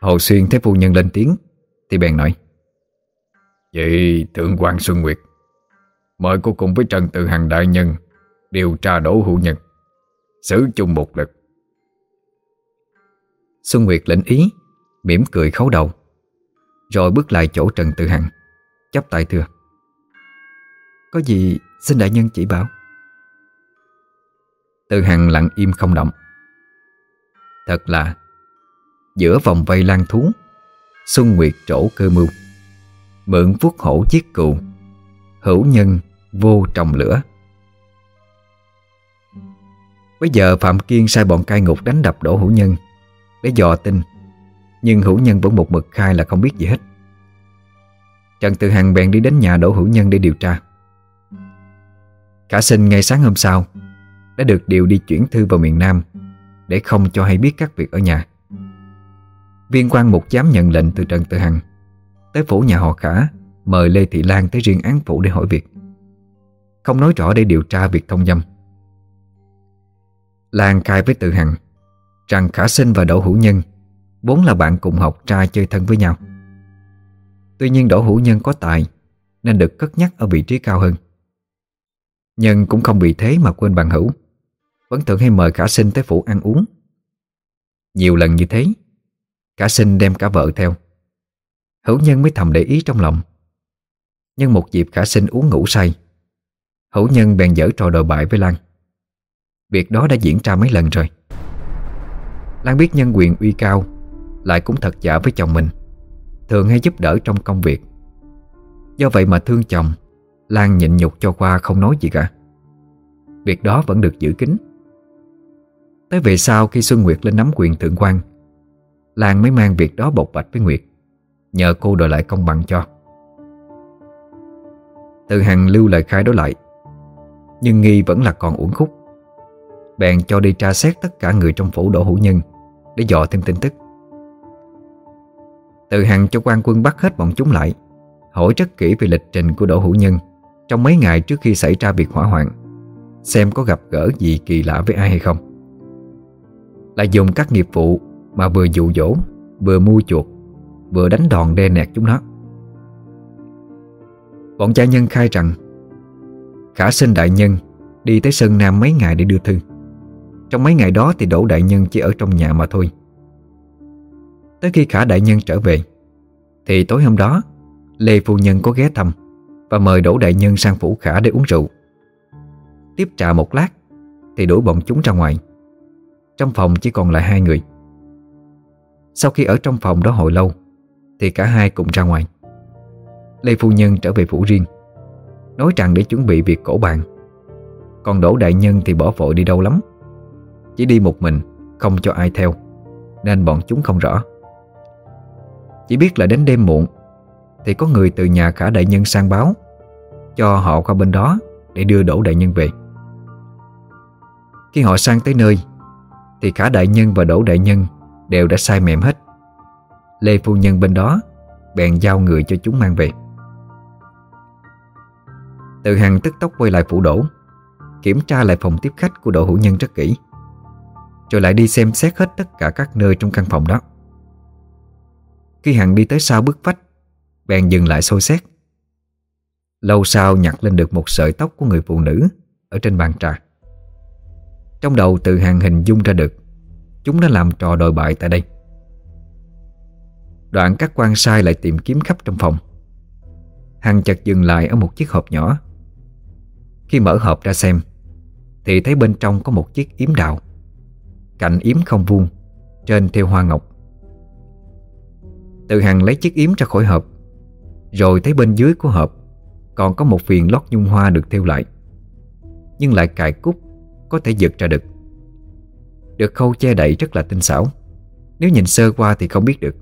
Hồ Xuyên thấy phu nhân lên tiếng, Thì bèn nói, Vậy Thượng quan Xuân Nguyệt, Mời cô cùng với Trần Tự Hằng Đại Nhân Điều tra đổ hữu nhân, Xử chung một lực. Xuân Nguyệt lĩnh ý mỉm cười khấu đầu Rồi bước lại chỗ Trần Tự Hằng chắp tay thưa. Có gì xin đại nhân chỉ bảo? Tự Hằng lặng im không động. Thật là Giữa vòng vây lan thú Xuân Nguyệt trổ cơ mưu Mượn vuốt hổ giết cừu Hữu nhân vô trồng lửa. Bây giờ Phạm Kiên sai bọn cai ngục đánh đập đổ hữu nhân để dò tin. Nhưng hữu nhân vẫn một mực khai là không biết gì hết. Trần Tự Hằng bèn đi đến nhà Đỗ Hữu Nhân để điều tra. Cả sinh ngay sáng hôm sau, Đã được điều đi chuyển thư vào miền Nam Để không cho hay biết các việc ở nhà. Viên quan mục dám nhận lệnh từ Trần Tự Hằng Tới phủ nhà họ Khả, Mời Lê Thị Lan tới riêng án phủ để hỏi việc. Không nói rõ để điều tra việc thông dâm. Lan khai với Tự Hằng rằng Khả Sinh và Đỗ Hữu Nhân vốn là bạn cùng học trai chơi thân với nhau. Tuy nhiên Đỗ Hữu Nhân có tài nên được cất nhắc ở vị trí cao hơn. Nhân cũng không vì thế mà quên bạn hữu, vẫn thường hay mời Khả Sinh tới phủ ăn uống. Nhiều lần như thế, Khả Sinh đem cả vợ theo. Hữu Nhân mới thầm để ý trong lòng. Nhưng một dịp Khả Sinh uống ngủ say, Hữu Nhân bèn dở trò đòi bại với Lan. Việc đó đã diễn ra mấy lần rồi. Lan biết nhân quyền uy cao, Lại cũng thật giả với chồng mình, Thường hay giúp đỡ trong công việc. Do vậy mà thương chồng, Lan nhịn nhục cho qua không nói gì cả. Việc đó vẫn được giữ kín. Tới về sau khi Xuân Nguyệt lên nắm quyền thượng quan, Lan mới mang việc đó bộc bạch với Nguyệt, Nhờ cô đòi lại công bằng cho. Từ Hằng lưu lời khai đó lại, Nhưng nghi vẫn là còn uổng khúc. Bèn cho đi tra xét tất cả người trong phủ đỗ hữu nhân, Để dò thêm tin tức. Từ hàng cho quan quân bắt hết bọn chúng lại, Hỏi rất kỹ về lịch trình của đỗ hữu nhân Trong mấy ngày trước khi xảy ra việc hỏa hoạn, Xem có gặp gỡ gì kỳ lạ với ai hay không. Lại dùng các nghiệp vụ Mà vừa dụ dỗ, Vừa mua chuột Vừa đánh đòn đe nẹt chúng nó. Bọn gia nhân khai rằng, Khả sinh đại nhân Đi tới Sơn Nam mấy ngày để đưa thư trong mấy ngày đó thì Đỗ Đại Nhân chỉ ở trong nhà mà thôi. Tới khi Khả Đại Nhân trở về, Thì tối hôm đó, Lê Phu Nhân có ghé thăm Và mời Đỗ Đại Nhân sang phủ Khả để uống rượu. Tiếp trà một lát, Thì đuổi bọn chúng ra ngoài. Trong phòng chỉ còn lại hai người. Sau khi ở trong phòng đó hồi lâu, Thì cả hai cùng ra ngoài. Lê Phu Nhân trở về phủ riêng, Nói rằng để chuẩn bị việc cổ bàn. Còn Đỗ Đại Nhân thì bỏ vội đi đâu lắm. Chỉ đi một mình, Không cho ai theo, Nên bọn chúng không rõ. Chỉ biết là đến đêm muộn, Thì có người từ nhà cả đại nhân sang báo, Cho họ qua bên đó Để đưa đổ Đại Nhân về. Khi họ sang tới nơi, Thì cả đại nhân và đổ Đại Nhân Đều đã sai mềm hết. Lê Phu Nhân bên đó Bèn giao người cho chúng mang về. Từ Hằng tức tốc quay lại phủ đổ, Kiểm tra lại phòng tiếp khách của đội Hữu Nhân rất kỹ. Rồi lại đi xem xét hết tất cả các nơi trong căn phòng đó. Khi Hằng đi tới sau bức vách, Bèn dừng lại sôi xét. Lâu sau nhặt lên được một sợi tóc của người phụ nữ Ở trên bàn trà. Trong đầu từ hàng hình dung ra được, Chúng đã làm trò đòi bại tại đây. Đoạn các quan sai lại tìm kiếm khắp trong phòng. Hằng chợt dừng lại ở một chiếc hộp nhỏ. Khi mở hộp ra xem, Thì thấy bên trong có một chiếc yếm đào. Cạnh yếm không vuông, Trên theo hoa ngọc. Từ Hằng lấy chiếc yếm ra khỏi hộp, Rồi thấy bên dưới của hộp Còn có một viền lót nhung hoa được theo lại, Nhưng lại cài cúc Có thể giật ra được. Được khâu che đậy rất là tinh xảo, Nếu nhìn sơ qua thì không biết được.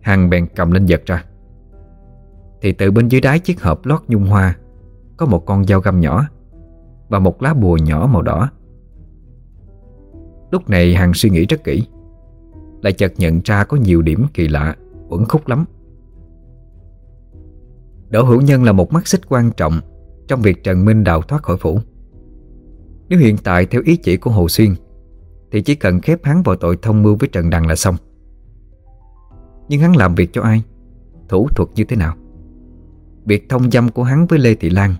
Hằng bèn cầm lên giật ra, Thì từ bên dưới đáy chiếc hộp lót nhung hoa có một con dao găm nhỏ Và một lá bùa nhỏ màu đỏ. Lúc này Hằng suy nghĩ rất kỹ. Lại chợt nhận ra có nhiều điểm kỳ lạ, Uẩn khúc lắm. Đỗ Hữu Nhân là một mắt xích quan trọng Trong việc Trần Minh đào thoát khỏi phủ. Nếu hiện tại theo ý chỉ của Hồ Xuyên, Thì chỉ cần khép hắn vào tội thông mưu với Trần Đằng là xong. Nhưng hắn làm việc cho ai? Thủ thuật như thế nào? Việc thông dâm của hắn với Lê Thị Lan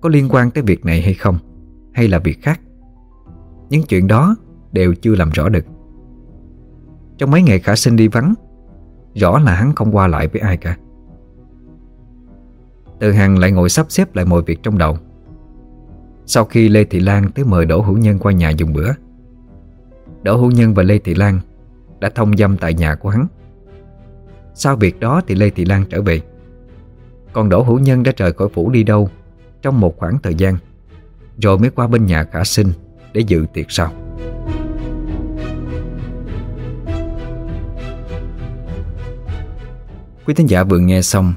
có liên quan tới việc này hay không? Hay là việc khác? Những chuyện đó đều chưa làm rõ được. Trong mấy ngày khả sinh đi vắng, Rõ là hắn không qua lại với ai cả. Từ Hằng lại ngồi sắp xếp lại mọi việc trong đầu. Sau khi Lê Thị Lan tới mời Đỗ Hữu Nhân qua nhà dùng bữa, Đỗ Hữu Nhân và Lê Thị Lan Đã thông dâm tại nhà của hắn. Sau việc đó thì Lê Thị Lan trở về. Còn Đỗ Hữu Nhân đã rời khỏi phủ đi đâu trong một khoảng thời gian, Rồi mới qua bên nhà khả sinh Để dự tiệc sau. Quý thính giả vừa nghe xong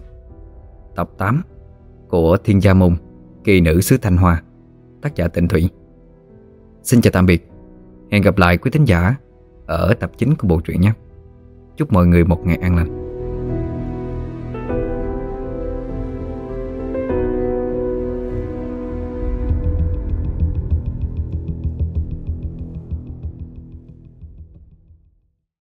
Tập 8 Của Thiên Gia Môn, Kỳ nữ xứ Thanh Hoa, Tác giả Tịnh Thủy. Xin chào tạm biệt. Hẹn gặp lại quý thính giả Ở tập 9 của bộ truyện nhé. Chúc mọi người một ngày an lành.